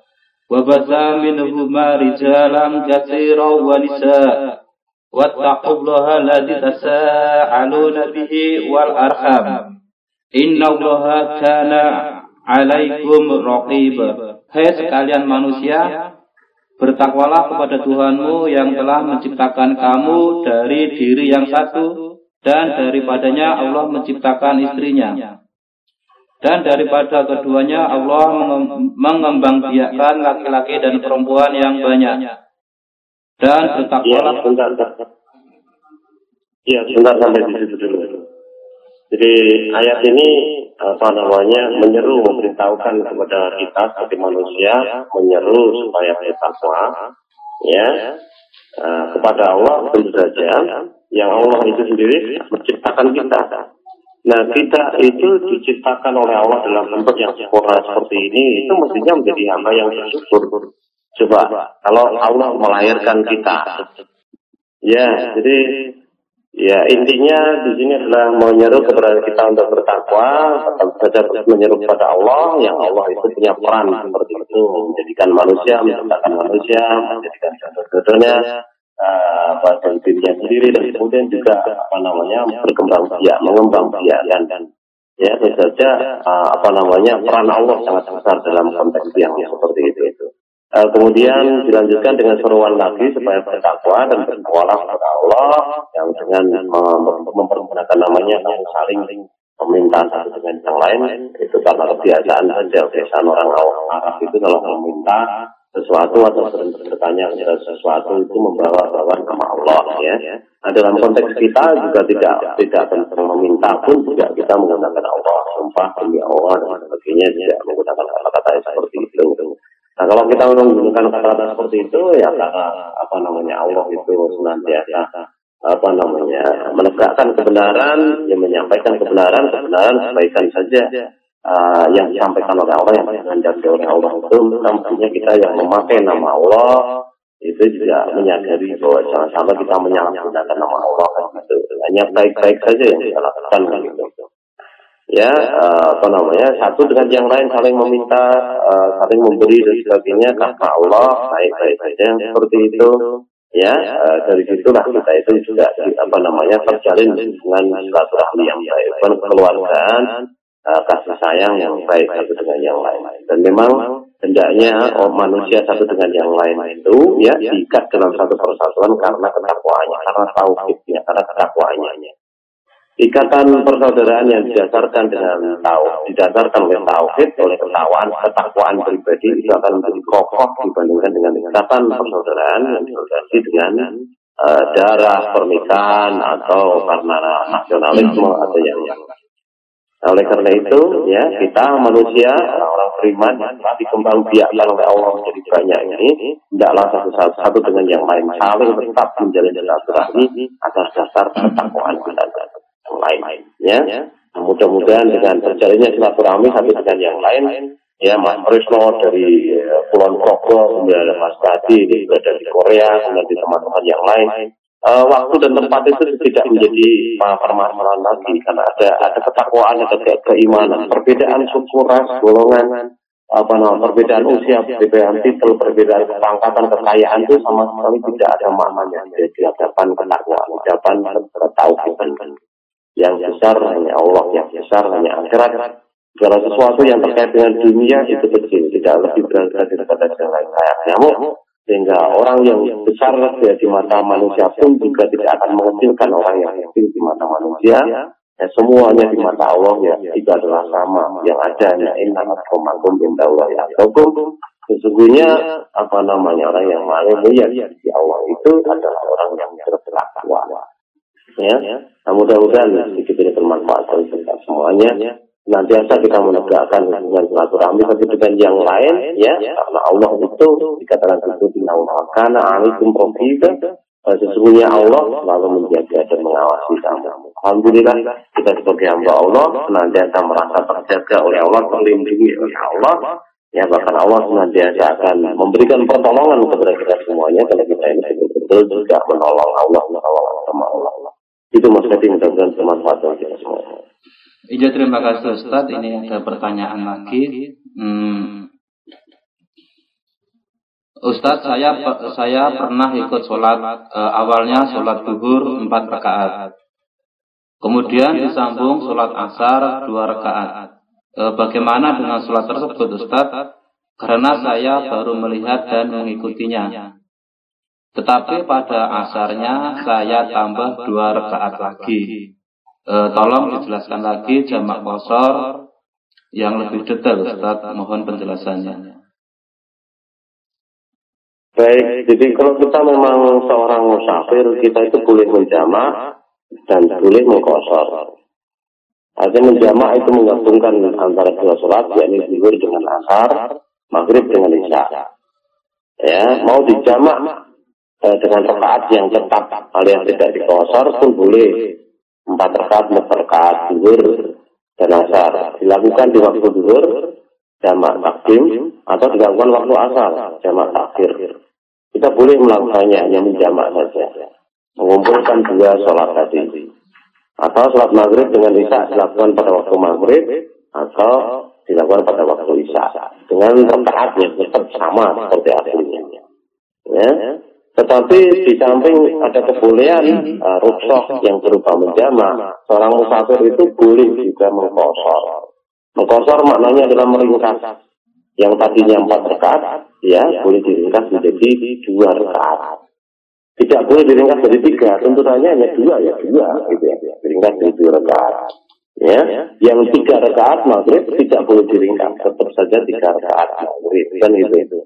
batha minhuma rijalan katsiran wa nisaa. Wattaqullaha alladhi tasaaluna bihi wal arham. Innallaha kana alaikum raqiba. Hai sekalian manusia Bertakwalah kepada Tuhanmu yang telah menciptakan kamu dari diri yang satu dan daripadanya Allah menciptakan istrinya. Dan daripada keduanya Allah mengembangbiakkan laki-laki dan perempuan yang banyak. Dan bertakwalah. Ya, sebentar, Ya, sebentar sampai di situ dulu. Jadi ayat ini apa namanya menyeru memberitahukan kepada kita sebagai manusia menyeru supaya bertakwa ya uh, kepada Allah tentu saja yang Allah itu sendiri menciptakan kita. Nah kita itu diciptakan oleh Allah dalam bentuk yang sempurna seperti ini itu mestinya menjadi hamba yang bersyukur. Coba kalau Allah melahirkan kita, ya jadi Ya intinya di sini adalah menyeru kepada kita untuk bertakwa, saja menyeru kepada Allah yang Allah itu punya peran seperti itu menjadikan manusia, menciptakan manusia, menjadikan jodoh-jodohnya, uh, apa dirinya sendiri dan kemudian juga apa namanya berkembang biak, mengembang biak dan ya tentu saja uh, apa namanya peran Allah sangat besar dalam konteks yang seperti itu. itu. Uh, kemudian dilanjutkan dengan seruan lagi supaya bertakwa dan bertakwalah kepada Allah yang dengan uh, mempergunakan namanya yang saling meminta satu dengan yang lain itu karena kebiasaan saja kebiasaan orang Arab itu kalau meminta sesuatu atau bertanya sesuatu itu membawa bawa nama Allah ya. Nah, dalam konteks kita juga tidak tidak tentang meminta pun juga kita menggunakan Allah sumpah demi Allah dan sebagainya tidak menggunakan kata-kata seperti itu. Nah kalau kita menggunakan kata-kata seperti itu ya karena apa namanya Allah itu senantiasa apa namanya menegakkan kebenaran, yang menyampaikan kebenaran, kebenaran kebaikan saja uh, yang disampaikan oleh Allah yang dihendaki oleh Allah. Itu tentunya kita yang memakai nama Allah itu juga menyadari bahwa jangan sampai kita menyalahgunakan nama Allah kan gitu. Hanya baik-baik saja yang kita lakukan kan gitu. Ya uh, apa namanya satu dengan yang lain saling meminta uh, saling memberi dan sebagainya tanpa Allah baik-baik saja seperti itu. Ya dari situlah kita itu juga apa namanya terjalin dengan silaturahmi yang baik kekeluargaan uh, kasih sayang yang baik satu dengan yang lain. Dan memang hendaknya oh, manusia satu dengan yang lain itu ya diikat dalam satu persatuan karena ketakwaannya karena tauhidnya karena ketakwaannya. Ikatan persaudaraan yang didasarkan dengan tahu, didasarkan oleh tauhid, oleh ketakwaan, ketakwaan pribadi itu akan menjadi kokoh dibandingkan dengan ikatan persaudaraan yang didasarkan dengan uh, darah pernikahan atau karena nasionalisme atau yang yang oleh karena itu, ya kita manusia orang-orang beriman dikembang biakkan oleh Allah menjadi banyak ini, tidaklah satu, satu dengan yang lain saling tetap menjalin silaturahmi atas dasar ketakwaan dan yang lain. Ya, nah, mudah-mudahan dengan terjalinnya silaturahmi satu dengan yang lain, ya Mas Prisno dari Pulau Progo, kemudian ada Mas Tadi ini berada di Korea, kemudian di teman-teman yang lain. Uh, waktu dan tempat itu tidak menjadi permasalahan lagi karena ada ada ketakwaan, ada ke keimanan, perbedaan suku ras, golongan, apa namanya perbedaan usia, perbedaan titel, perbedaan pangkatan kekayaan itu sama sekali tidak ada maknanya di hadapan ketakwaan, hadapan ketauhidan yang besar hanya Allah, yang besar hanya akhirat. Segala sesuatu yang terkait dengan dunia itu kecil, tidak lebih berharga daripada yang lain. Sehingga orang yang besar ya, di mata manusia pun juga tidak akan mengecilkan orang yang kecil di mata manusia. Ya, semuanya di mata Allah ya itu adalah sama. Yang ada hanya inna akramakum indallahi atqakum. Sesungguhnya apa namanya orang yang paling mulia di Allah itu adalah orang yang bertakwa. Ya, nah, mudah-mudahan sedikit ini bermanfaat bagi kita semuanya. Nanti asal kita menegakkan hubungan silaturahmi satu dengan yang lain, ya, karena Allah itu dikatakan itu karena alaikum rofiqa, sesungguhnya Allah selalu menjaga dan mengawasi kamu. Alhamdulillah kita sebagai hamba Allah senantiasa merasa terjaga oleh Allah, terlindungi oleh Allah. Ya bahkan Allah senantiasa akan memberikan pertolongan kepada kita semuanya kalau kita ini betul-betul juga menolong Allah, menolong sama Allah. Itu maksudnya mudah-mudahan bermanfaat bagi kita semua. Iya terima kasih Ustaz. Ini ada pertanyaan lagi. Hmm. Ustadz saya saya pernah ikut sholat uh, awalnya sholat duhur empat rakaat, kemudian disambung sholat asar dua rakaat. Uh, bagaimana dengan sholat tersebut Ustadz? Karena saya baru melihat dan mengikutinya. Tetapi pada asarnya saya tambah dua rakaat lagi. Uh, tolong dijelaskan lagi jamak kosor yang lebih detail Ustadz. Mohon penjelasannya. Baik, jadi kalau kita memang seorang musafir, kita itu boleh menjamak dan boleh mengkosor. Artinya menjamak itu menggabungkan antara dua sholat, yakni zuhur dengan asar, maghrib dengan isya. Ya, mau dijamak eh, dengan rakaat yang tetap, alias tidak dikosor pun boleh. Empat rakaat, empat rakaat zuhur dan asar. Dilakukan di waktu zuhur, jamak takdim, atau dilakukan waktu asar, jamak takhir. Kita boleh melakukannya hanya menjamak saja. Mengumpulkan dua sholat tadi. Atau sholat maghrib dengan isya dilakukan pada waktu maghrib atau dilakukan pada waktu isya dengan rakaat yang tetap sama seperti aslinya. Ya. Tetapi di samping ada kebolehan uh, rukshoh yang berupa menjamak, seorang musafir itu boleh juga mengkosor. Mengkosor maknanya adalah meringkas yang tadinya empat rakaat, ya boleh diringkas menjadi dua rakaat. Tidak boleh diringkas jadi tiga, tuntutannya hanya dua ya dua, gitu ya, diringkas jadi dua rakaat. Ya, yang tiga rakaat maghrib tidak boleh diringkas, tetap saja tiga rakaat maghrib kan itu.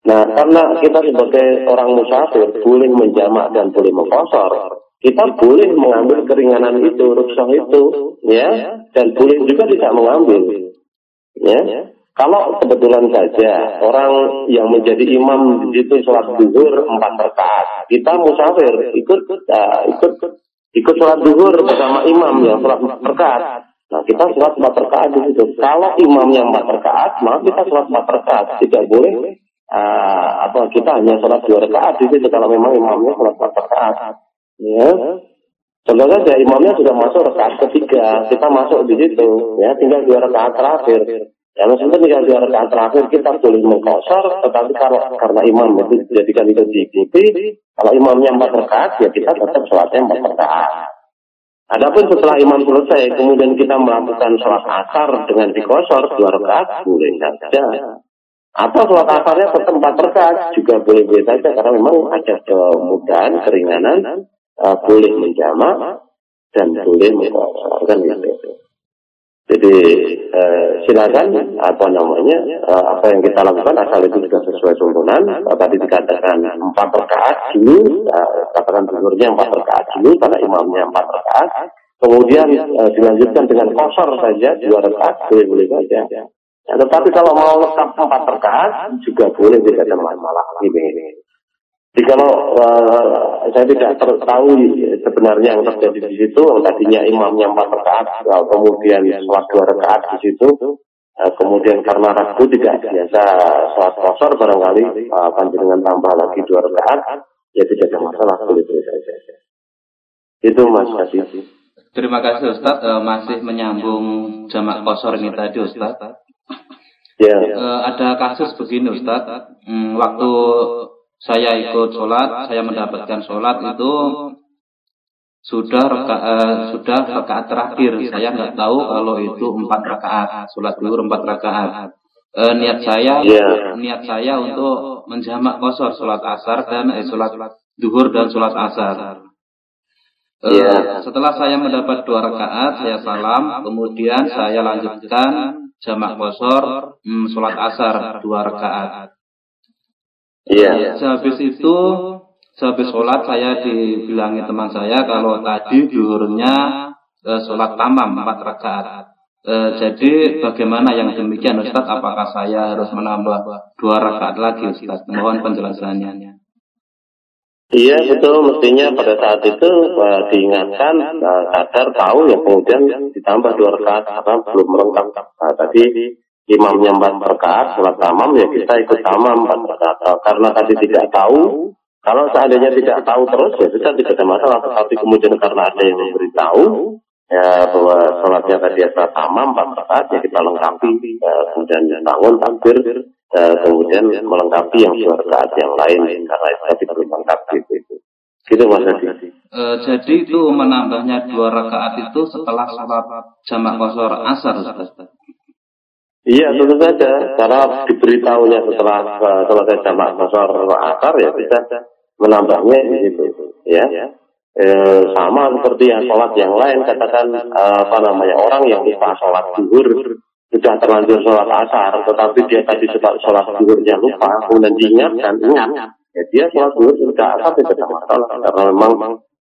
Nah, karena kita sebagai orang musafir boleh menjamak dan boleh mengkosor, kita boleh mengambil keringanan itu, rukshoh itu, ya, dan boleh juga tidak mengambil, ya. Kalau kebetulan saja orang yang menjadi imam di situ sholat duhur empat rakaat, kita musafir ikut uh, ikut ikut sholat duhur bersama imam yang sholat empat rakaat. Nah kita sholat empat rakaat di situ. Kalau imamnya empat rakaat, maka kita sholat empat rakaat. Tidak boleh uh, apa kita hanya sholat dua rakaat di situ kalau memang imamnya sholat empat rakaat. Ya. Contoh saja imamnya sudah masuk rakaat ketiga, kita masuk di situ, ya tinggal dua rakaat terakhir. Ya meskipun tinggal dua rakaat terakhir kita boleh mengkosor, tetapi kalau karena imam itu dijadikan itu diikuti, kalau imamnya empat rakaat ya kita tetap sholatnya empat rakaat. Adapun setelah imam selesai, kemudian kita melakukan sholat asar dengan dikosor dua rakaat, boleh saja. Atau sholat asarnya tetap empat rakaat juga boleh boleh saja karena memang ada kemudahan, keringanan, uh, boleh menjamak dan boleh mengkosor kan gitu. Jadi eh, silakan apa namanya eh, apa yang kita lakukan asal itu sudah sesuai tuntunan. Tadi dikatakan empat rakaat dulu, katakan tidurnya empat rakaat dulu karena imamnya empat rakaat. Kemudian eh, dilanjutkan dengan kosor saja dua rakaat boleh boleh saja. Ya, tetapi kalau mau lengkap empat rakaat juga boleh tidak ada masalah ini. Jadi kalau uh, saya tidak tahu sebenarnya yang terjadi di situ, tadinya imamnya empat rakaat, kemudian sholat dua rakaat di situ, uh, kemudian karena ragu tidak biasa sholat kosor barangkali uh, panjenengan tambah lagi dua rakaat, ya tidak ada masalah boleh boleh saja. Itu Mas Kasih. Terima kasih Ustaz, uh, masih menyambung jamak kosor ini tadi Ustaz. Ya. Uh, ada kasus begini Ustaz, hmm, waktu saya ikut sholat, saya mendapatkan sholat itu sudah raka, uh, sudah rakaat terakhir. Saya nggak tahu kalau itu empat rakaat, sholat dulu empat rakaat. Uh, niat saya, yeah. niat saya untuk menjamak kosor sholat asar dan eh, sholat duhur dan sholat asar. Uh, yeah. Setelah saya mendapat dua rakaat, saya salam, kemudian saya lanjutkan jamak kosor hmm, sholat asar dua rakaat. Iya. Yeah. Sehabis itu, sehabis sholat saya dibilangi teman saya kalau tadi duhurnya uh, sholat tamam empat rakaat. Uh, jadi bagaimana yang demikian Ustaz? Apakah saya harus menambah dua rakaat lagi Ustaz? Mohon penjelasannya. Iya betul, mestinya pada saat itu uh, diingatkan, uh, sadar, tahu ya kemudian ditambah dua rakaat karena belum melengkap. Nah, tadi imamnya empat rakaat, sholat tamam ya kita ikut tamam empat rakaat. Uh, karena tadi tidak tahu, kalau seandainya tidak tahu terus ya kita tidak ada masalah. Tapi kemudian karena ada yang memberitahu, ya bahwa sholatnya tadi ada tamam empat rakaat ya kita lengkapi, ya, kemudian bangun takbir, uh, kemudian melengkapi yang dua rakaat yang lain karena itu tadi belum lengkap gitu itu. Gitu Mas Hadi. E, jadi itu menambahnya dua rakaat itu setelah sholat jamak kosor asar Ustaz. Iya tentu saja karena diberitahunya setelah uh, selesai jamak kosor asar ya bisa menambahnya itu ya. E, sama seperti yang sholat yang lain katakan apa namanya orang yang lupa sholat zuhur sudah terlanjur sholat asar, tetapi dia tadi sholat sholat zuhurnya lupa, kemudian diingatkan, ingat, ya dia sholat zuhur sudah asar tidak ada masalah, karena memang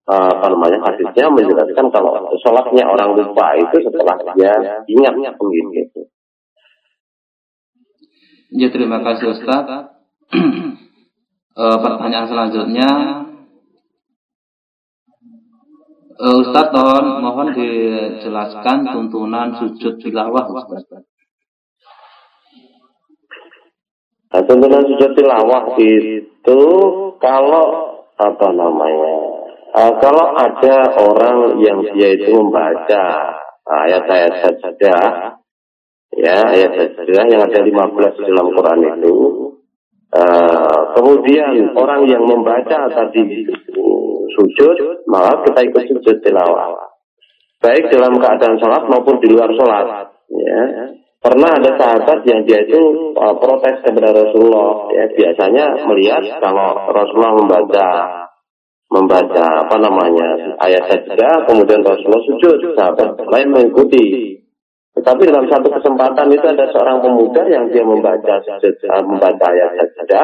uh, apa namanya hadisnya menjelaskan kalau sholatnya orang lupa itu setelah dia ingat begitu. Ya terima kasih Ustaz. e, pertanyaan selanjutnya Uh, Ustaz mohon, mohon dijelaskan tuntunan sujud tilawah Ustaz. Nah, tuntunan sujud tilawah itu kalau apa namanya? Uh, kalau ada orang yang dia itu membaca ayat-ayat saja, ya ayat saja yang ada 15 dalam Quran itu, uh, kemudian orang yang membaca tadi sujud, maka kita ikut sujud tilawah. Baik dalam keadaan sholat maupun di luar sholat. Ya. Pernah ada sahabat yang dia itu uh, protes kepada Rasulullah. Ya, biasanya melihat kalau Rasulullah membaca membaca apa namanya ayat saja, kemudian Rasulullah sujud, sahabat lain mengikuti. Tetapi dalam satu kesempatan itu ada seorang pemuda yang dia membaca sujud, uh, membaca ayat saja,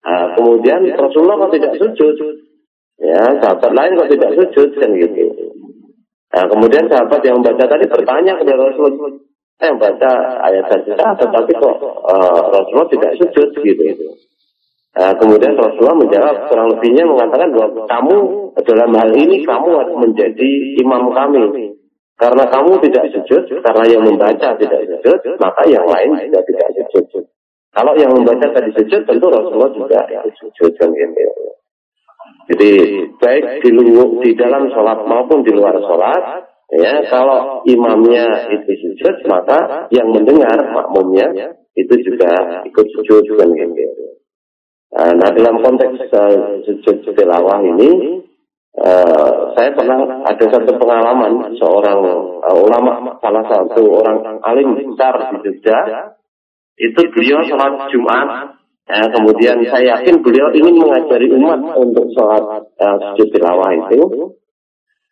uh, kemudian Rasulullah tidak sujud. Ya, sahabat lain kok tidak sujud kan gitu. Nah, kemudian sahabat yang membaca tadi bertanya kepada Rasulullah, saya membaca ayat saja, tetapi kok uh, Rasulullah tidak sujud gitu. Nah, kemudian Rasulullah menjawab kurang lebihnya mengatakan bahwa kamu dalam hal ini kamu harus menjadi imam kami. Karena kamu tidak sujud, karena yang membaca tidak sujud, maka yang lain juga tidak sujud. Kalau yang membaca tadi sujud, tentu Rasulullah juga sujud kan gitu. Jadi baik di, di dalam sholat maupun di luar sholat, ya kalau imamnya itu sujud, maka yang mendengar makmumnya itu juga ikut sujud kan gitu. Nah dalam konteks uh, sujud tilawah ini, uh, saya pernah ada satu pengalaman seorang uh, ulama salah satu orang alim besar di Jogja, itu beliau sholat Jumat Ya, kemudian saya yakin beliau ingin mengajari umat untuk sholat uh, sujud tilawah itu.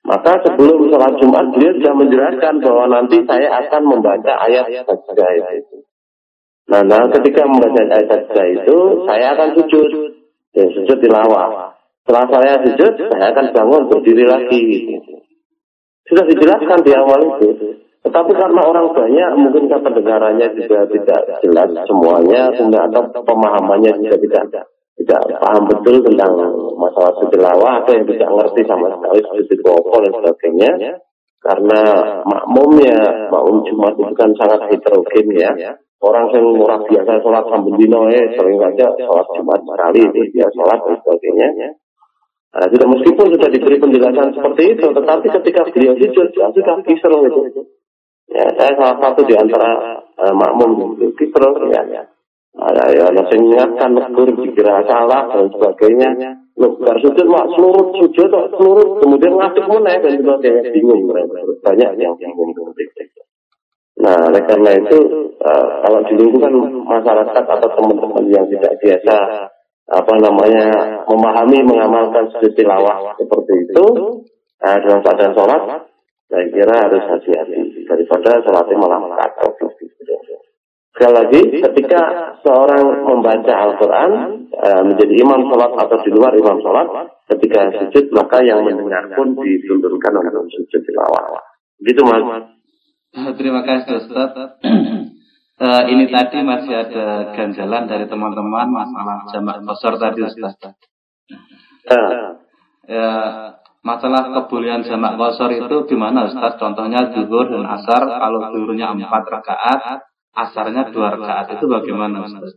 Maka sebelum sholat Jumat beliau sudah menjelaskan bahwa nanti saya akan membaca ayat saja itu. Nah, nah, ketika membaca ayat saja itu, saya akan sujud. Ya, sujud tilawah. Setelah saya sujud, saya akan bangun berdiri lagi. Gitu. Sudah dijelaskan di awal itu. Tetapi karena orang banyak, mungkin pendengarannya juga tidak jelas semuanya, kemudian atau pemahamannya juga tidak tidak paham betul tentang masalah sejelawah atau yang tidak ngerti sama sekali seperti pokok dan sebagainya. Karena makmumnya, makmum Jumat itu kan sangat heterogen ya. Orang yang murah biasa sholat sambil dino eh, sering saja sholat Jumat sekali, dia sholat dan sebagainya. Nah, tidak meskipun sudah diberi penjelasan seperti itu, tetapi ketika beliau sujud, ya sudah kisru itu. Ya, saya salah satu di antara uh, makmum itu kisro ya. ya. Ada ya, nasi ingatkan negur dikira salah dan sebagainya. Bar sujud mak seluruh sujud seluruh kemudian ngasih mana dan sebagainya bingung mereka. Banyak yang bingung Nah, oleh karena itu uh, kalau di lingkungan masyarakat atau teman-teman yang tidak biasa apa namanya memahami mengamalkan sujud tilawah seperti itu uh, dalam keadaan sholat saya kira harus hati-hati daripada sholatnya malah kacau. Sekali lagi, ketika seorang membaca Al-Quran eh, menjadi imam sholat atau di luar imam sholat, ketika sujud maka yang mendengar pun ditundurkan untuk sujud tilawah. Gitu mas. Terima kasih Ustaz. uh, ini tadi masih ada ganjalan dari teman-teman masalah jamak besar tadi Ustaz. Nah. Ya, masalah kebolehan jamak kosor itu gimana Ustaz? Contohnya zuhur dan asar, kalau zuhurnya empat rakaat, asarnya dua rakaat itu bagaimana Ustaz?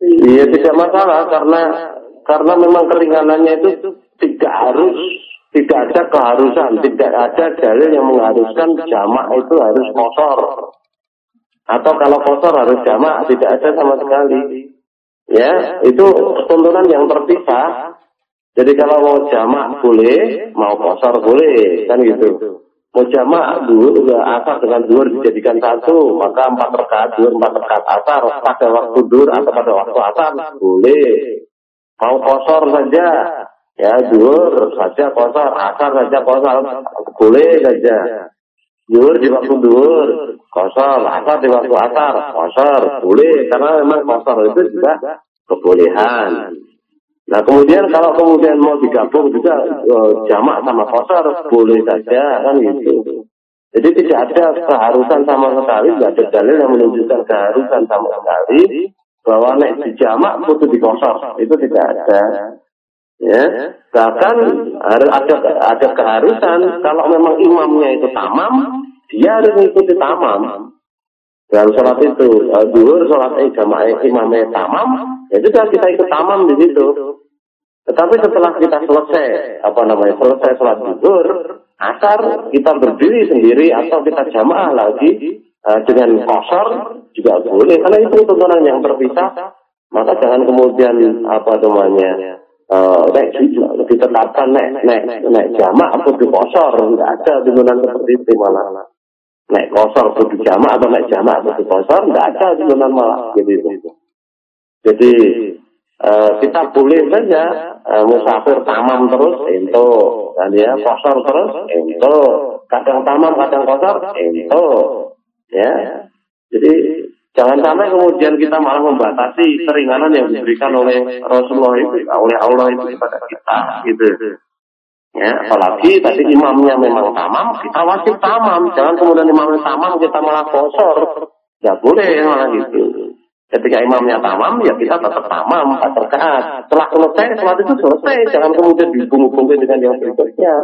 Iya tidak masalah karena karena memang keringanannya itu tidak harus tidak ada keharusan, tidak ada dalil yang mengharuskan jamak itu harus kosor. Atau kalau kosor harus jamak, tidak ada sama sekali. Ya, itu tuntunan yang terpisah. Jadi kalau mau jamak boleh, mau kosor boleh, kan gitu. Mau jamak dulu, asar dengan dua dijadikan satu, maka empat rakaat dua empat rakaat asar pada waktu dur atau pada waktu asar boleh. Mau kosor saja, Ya, duhur saja kosar, asar saja kosar, boleh saja. Duhur di waktu duhur, kosar, asar di waktu asar, kosar, boleh. Karena memang kosar itu juga kebolehan. Nah kemudian kalau kemudian mau digabung juga oh, jamak sama kosar, boleh saja kan gitu. Jadi tidak ada keharusan sama sekali, tidak ada dalil yang menunjukkan keharusan sama sekali bahwa nek di jamak butuh di kosar, itu tidak ada. Ya, bahkan harus ada ada keharusan kalau memang imamnya itu tamam, dia harus mengikuti tamam. Dalam sholat itu, uh, duhur sholat jamaah imamnya tamam, ya sudah kita ikut tamam di situ. Tetapi setelah kita selesai, apa namanya, selesai sholat duhur, asar kita berdiri sendiri atau kita jamaah lagi uh, dengan kosor juga boleh, karena itu tuntunan yang terpisah. Maka jangan kemudian apa namanya uh, nek ditetapkan nek nek nek jamak atau di kosor. Nggak ada tuntunan seperti itu malah. Nek kosor atau di jamak atau nek jamak atau di kosor nggak ada tuntunan malah. Gitu itu. Jadi uh, kita boleh saja uh, musafir tamam terus itu dan ya kosor terus itu kadang tamam kadang kosor itu ya jadi Jangan sampai kemudian kita malah membatasi keringanan yang diberikan oleh Rasulullah itu, oleh Allah itu kepada kita, gitu. Ya, apalagi tadi imamnya memang tamam, kita wajib tamam. Jangan kemudian imamnya tamam, kita malah kosor. Ya boleh malah gitu. Ketika imamnya tamam, ya kita tetap tamam, empat rakaat. Setelah selesai, setelah itu selesai. Jangan kemudian dihubung-hubungkan dengan yang berikutnya.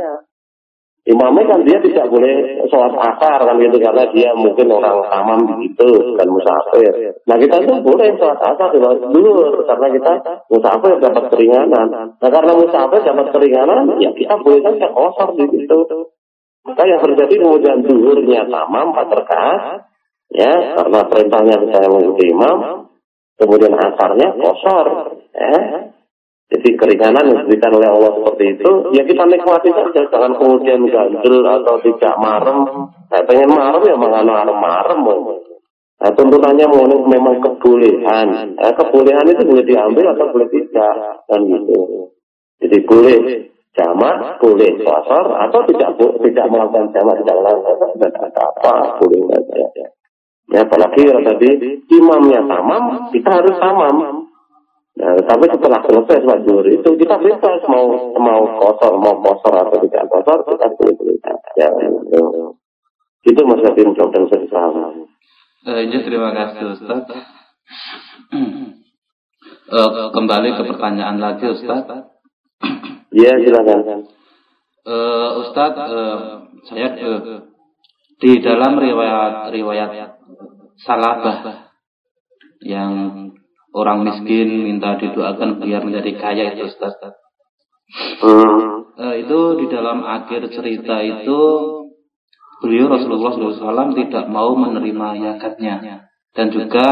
Imamnya kan dia tidak boleh sholat asar kan gitu karena dia mungkin orang tamam begitu dan musafir. Nah kita itu boleh sholat asar di dulu karena kita musafir dapat keringanan. Nah karena musafir dapat keringanan ya kita boleh saja kosor di situ. Maka yang terjadi kemudian duhurnya tamam empat rakaat ya karena perintahnya saya mengikuti imam. Kemudian asarnya kosor. Ya, jadi keringanan yang diberikan oleh Allah seperti itu, ya kita nikmati saja, jangan kemudian ganjel atau tidak marem. Saya pengen marem ya menganu arem marem. Nah, tuntunannya memang kebolehan. Nah, kebolehan itu boleh diambil atau boleh tidak, kan gitu. Jadi boleh jamak, boleh kosor, atau tidak tidak melakukan jamak, tidak melakukan tidak apa, boleh saja. Ya, apalagi kalau tadi imamnya tamam, kita harus tamam. Nah, tapi setelah selesai sholat zuhur itu kita bebas mau mau kosor mau kosor atau tidak kosor kita boleh boleh ya itu itu Mas Nabi mudah bisa dipahami. Uh, terima kasih Ustaz. uh, kembali ke pertanyaan lagi Ustaz. Iya silakan. Uh, Ustaz, uh, saya uh, di dalam riwayat riwayat Salabah yang orang miskin minta didoakan biar menjadi kaya itu Ustaz. Hmm. Uh, itu di dalam akhir cerita itu beliau Rasulullah SAW tidak mau menerima yakatnya dan juga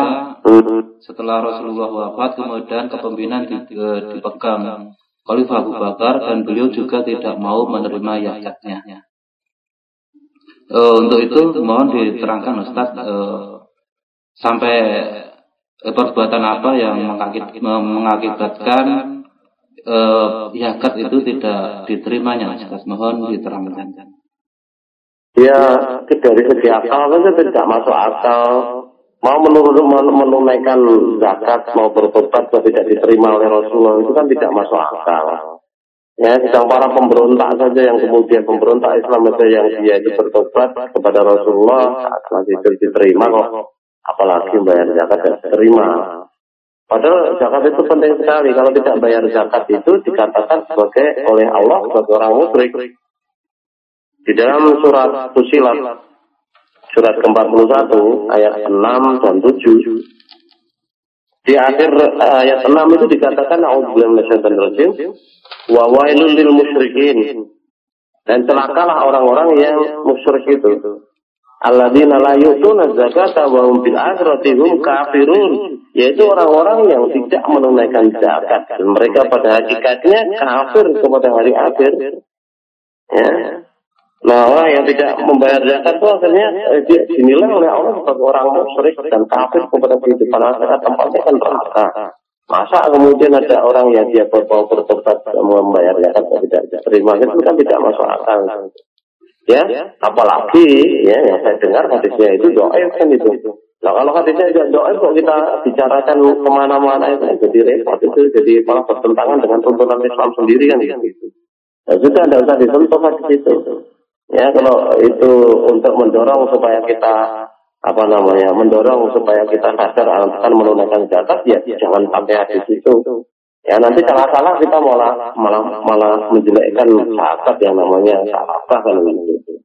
setelah Rasulullah wafat kemudian kepemimpinan di, uh, dipegang Khalifah Abu Bakar dan beliau juga tidak mau menerima yakatnya. Uh, untuk itu mohon diterangkan Ustaz uh, sampai perbuatan apa yang mengakibatkan eh, yakat itu tidak diterimanya Ustaz mohon diterangkan. Ya dari segi akal itu tidak masuk akal. Mau menurut menunaikan zakat mau bertobat kalau tidak diterima oleh Rasulullah itu kan tidak masuk akal. Ya sedang para pemberontak saja yang kemudian pemberontak Islam saja yang dia itu bertobat kepada Rasulullah saat masih diterima kok apalagi bayar zakat dan terima. Padahal zakat itu penting sekali. Kalau tidak bayar zakat itu dikatakan sebagai oleh Allah sebagai orang musyrik. Di dalam surat Fusilat, surat ke-41 ayat 6 dan 7, di akhir ayat 6 itu dikatakan A'udzubillahi minasyaitonir rajim wa wailul lil musyrikin. Dan celakalah orang-orang yang musyrik itu. Alladzina la yu'tuna zakata wa hum bil akhirati hum kafirun, yaitu orang-orang yang tidak menunaikan zakat dan mereka pada hakikatnya kafir kepada hari akhir. Ya. Nah, orang yang tidak membayar zakat itu akhirnya eh, dia dinilai oleh Allah sebagai orang musyrik dan kafir kepada kehidupan akhirat tempatnya kan neraka. Masa kemudian ada orang yang dia berbawa bertobat membayar zakat tidak terima itu kan tidak masuk akal ya apalagi ya yang saya dengar hadisnya itu doa kan itu. Nah kalau hadisnya tidak doa kok kita bicarakan ke mana-mana itu jadi repot itu jadi malah bertentangan dengan tuntunan Islam sendiri kan gitu. Nah, sudah tidak usah disentuh hadis itu. Ya kalau itu untuk mendorong supaya kita apa namanya mendorong supaya kita sadar akan menunaikan zakat ya jangan pakai hadis itu Ya nanti salah-salah kita malah malah malah menjelekkan sahabat yang namanya sahabat kan gitu.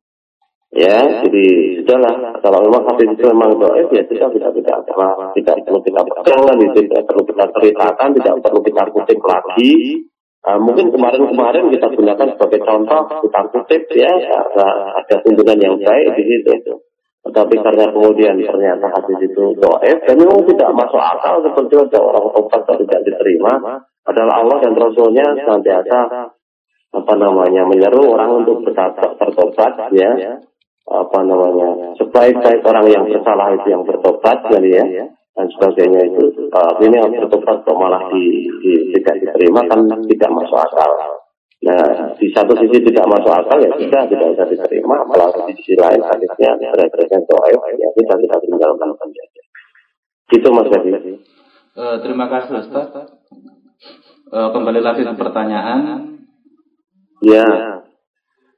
Ya, jadi sudahlah. Kalau memang hati itu memang doa, ya kita tidak tidak tidak tidak perlu kita pegang, tidak perlu kita ceritakan, tidak perlu kita kutip lagi. Uh, mungkin kemarin-kemarin kita gunakan sebagai contoh, kita kutip ya, ada tuntunan yang baik di situ. Tetapi karena kemudian ternyata hadis itu doa, dan memang tidak masuk akal seperti ada orang obat tidak diterima, adalah Allah dan Rasulnya senantiasa apa namanya menyeru orang untuk bertobat ya apa namanya sebaik-baik orang yang bersalah itu yang bertobat jadi ya dan sebagainya itu uh, ini yang bertobat kok malah di, di, tidak diterima kan tidak masuk akal. Nah di satu sisi tidak masuk akal ya kita tidak bisa diterima, malah di sisi lain hadisnya berdasarkan doa ya kita tidak tinggalkan penjajah. Gitu Mas Gadi. Uh, terima kasih Ustaz uh, kembali lagi ke pertanyaan. Ya.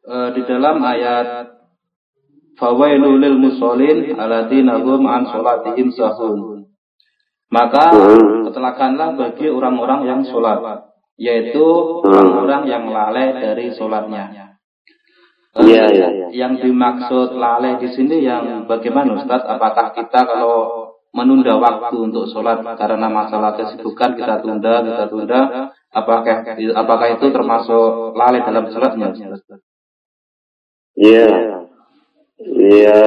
Uh, di dalam ayat Fawailul lil musallin alladzina hum an salatihim sahun. Maka hmm. kecelakaanlah bagi orang-orang yang sholat, yaitu hmm. orang-orang yang lalai dari sholatnya. Iya, iya, iya. Yang dimaksud lalai di sini yang bagaimana Ustaz? Apakah kita kalau menunda waktu untuk sholat karena masalah kesibukan kita tunda kita tunda apakah apakah itu termasuk lalai dalam sholatnya Iya, iya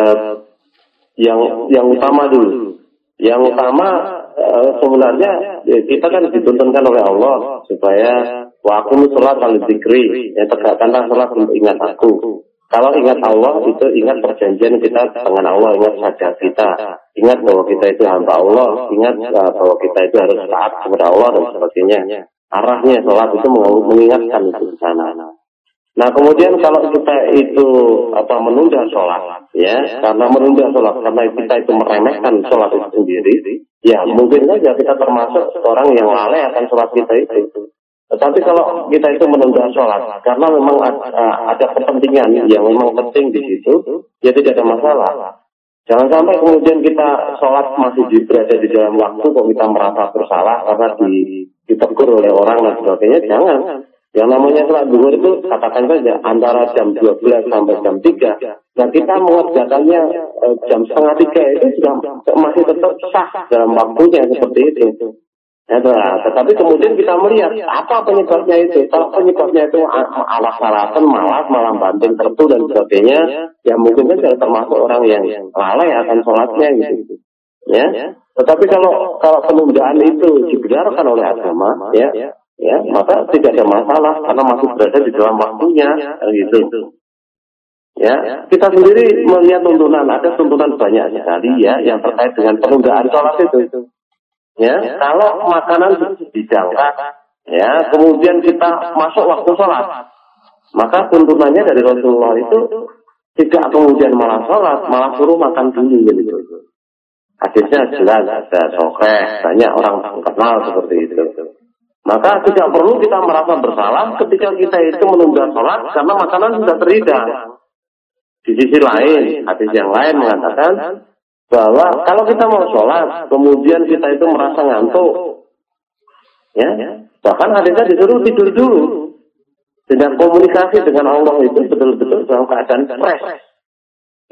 yang yang utama dulu. Yang utama uh, sebenarnya ya, kita kan dituntunkan oleh Allah supaya waktu sholat kalau dikri, ya tegakkanlah sholat untuk ingat aku. Kalau ingat Allah itu ingat perjanjian kita dengan Allah, ingat saja kita, ingat bahwa kita itu hamba Allah, ingat uh, bahwa kita itu harus taat kepada Allah dan sebagainya. Arahnya sholat itu mengingatkan itu ke sana. Nah kemudian kalau kita itu apa menunda sholat, ya karena menunda sholat karena kita itu meremehkan sholat itu sendiri, ya mungkin saja kita termasuk orang yang lalai akan sholat kita itu. Tetapi kalau kita itu menunda sholat, karena memang ada kepentingan yang memang penting di situ, ya tidak ada masalah. Jangan sampai kemudian kita sholat masih berada di dalam waktu, kok kita merasa bersalah karena di, ditegur oleh orang dan sebagainya. Jangan. Yang namanya sholat duhur itu katakan saja antara jam 12 sampai jam 3. Nah kita mengerjakannya eh, jam setengah tiga itu sudah masih tetap sah dalam waktunya seperti itu. Ya, tetapi kemudian kita melihat apa penyebabnya itu. Kalau penyebabnya itu alas alasan malas, malam banting tertu dan sebagainya, ya mungkin kan termasuk orang yang lalai akan sholatnya gitu. Ya. Tetapi kalau kalau penundaan itu dibenarkan oleh agama, ya, ya, maka tidak ada masalah karena masih berada di dalam waktunya, gitu. Ya, kita sendiri melihat tuntunan, ada tuntunan banyak sekali ya yang terkait dengan penundaan sholat itu. Ya, kalau makanan dijangka, ya, kemudian kita masuk waktu sholat, maka tuntunannya dari Rasulullah itu tidak kemudian malah sholat, malah suruh makan dulu gitu. Hadisnya jelas ada sokeh, banyak orang kenal seperti itu. Maka tidak perlu kita merasa bersalah ketika kita itu menunda sholat karena makanan sudah terhidang. Di sisi lain, hadis yang lain mengatakan bahwa kalau kita mau sholat, kemudian kita itu merasa ngantuk, Ya, bahkan hadisnya disuruh tidur dulu. Dengan komunikasi dengan Allah itu betul-betul dalam keadaan fresh.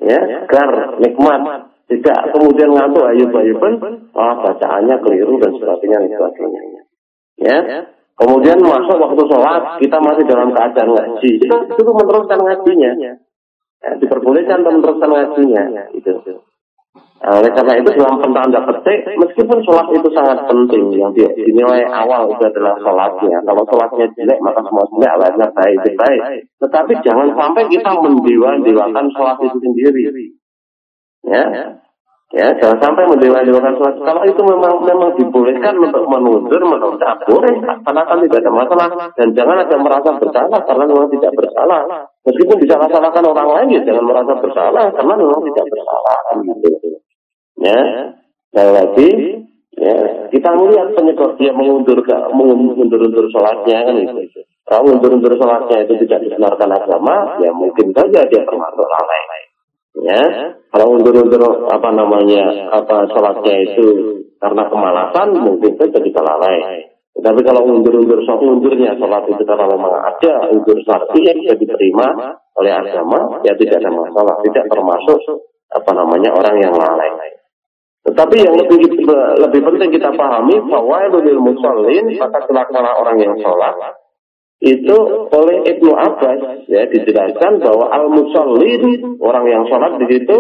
Ya, agar nikmat. Tidak kemudian ngantuk ayub-ayuban, ah bacaannya keliru dan sebagainya dan sebagainya. Ya, kemudian masuk waktu sholat kita masih dalam keadaan ngaji. Itu meneruskan ngajinya. Ya, diperbolehkan meneruskan ngajinya. Itu. Oleh karena itu dalam pentanda petik, meskipun sholat itu sangat penting, yang dinilai awal itu adalah sholatnya. Kalau sholatnya jelek, maka semua jelek, lainnya baik, itu baik. Tetapi jangan sampai kita mendewa-dewakan sholat itu sendiri. Ya, Ya, jangan sampai mendewa-dewakan sholat. Kalau itu memang memang dibolehkan untuk menundur, menunda, boleh, kan tidak ada masalah. Dan jangan ada merasa bersalah karena memang tidak bersalah. Meskipun bisa salahkan orang lain, ya jangan merasa bersalah karena memang tidak bersalah. Gitu. Ya, sekali lagi, ya, kita melihat penyebab dia mengundur mengundur-undur sholatnya kan itu. Kalau mengundur-undur sholatnya itu tidak dibenarkan agama, ya mungkin saja dia termasuk lalai. Ya. Kalau undur-undur apa namanya apa sholatnya itu karena kemalasan mungkin saja kita lalai. Tapi kalau undur-undur sholat undurnya sholat itu karena memang ada undur syar'i yang bisa diterima oleh agama ya tidak ada masalah tidak termasuk apa namanya orang yang lalai tetapi yang lebih lebih penting kita pahami bahwa ilmu musallin maka celakalah orang yang sholat itu oleh Ibnu Abbas ya dijelaskan bahwa al musallin orang yang sholat di situ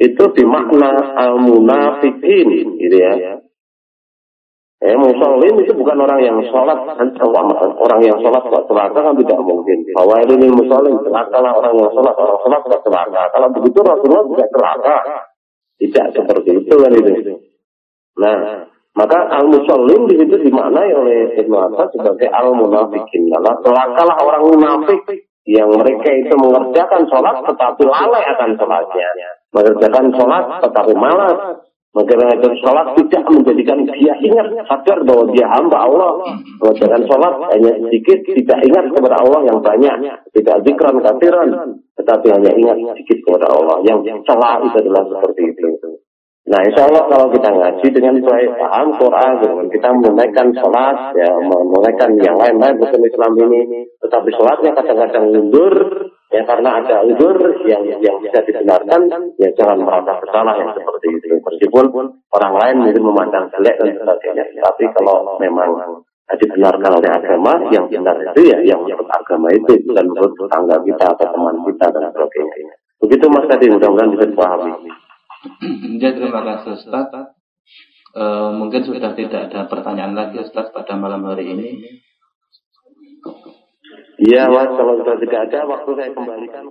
itu dimakna al munafikin gitu ya. Eh, musallin itu bukan orang yang sholat orang yang sholat kok celaka kan tidak mungkin. Bahwa ini musallin celaka lah orang yang sholat orang sholat kok celaka. Kalau begitu Rasulullah juga celaka. Tidak seperti itu kan itu. Nah, maka al-musallin di situ dimaknai oleh Ibnu Abbas sebagai al-munafikin. Nah, celakalah orang munafik yang mereka itu mengerjakan sholat tetapi lalai akan sholatnya. Mengerjakan sholat tetapi malas. Mengerjakan sholat tidak menjadikan dia ingat sadar bahwa dia hamba Allah. Mengerjakan sholat hanya sedikit tidak ingat kepada Allah yang banyak. Tidak zikran kafiran. Tetapi hanya ingat sedikit kepada Allah. Yang celah itu adalah seperti itu. Nah, insya Allah kalau kita ngaji dengan baik paham Quran, dengan kita menunaikan sholat, ya menunaikan yang lain-lain bukan Islam ini, tetapi sholatnya kadang-kadang mundur, ya karena ada undur yang yang bisa dibenarkan, ya jangan merasa bersalah yang seperti itu. Meskipun orang lain mungkin memandang jelek dan sebagainya, tapi kalau memang dibenarkan oleh agama, yang benar itu ya yang menurut agama itu, bukan menurut tetangga kita atau teman kita dan sebagainya. Begitu Mas tadi, mudah-mudahan bisa dipahami. Ya, terima kasih Ustaz. E, mungkin sudah tidak ada pertanyaan lagi Ustaz pada malam hari ini. Iya Mas, kalau sudah tidak ada waktu saya kembalikan.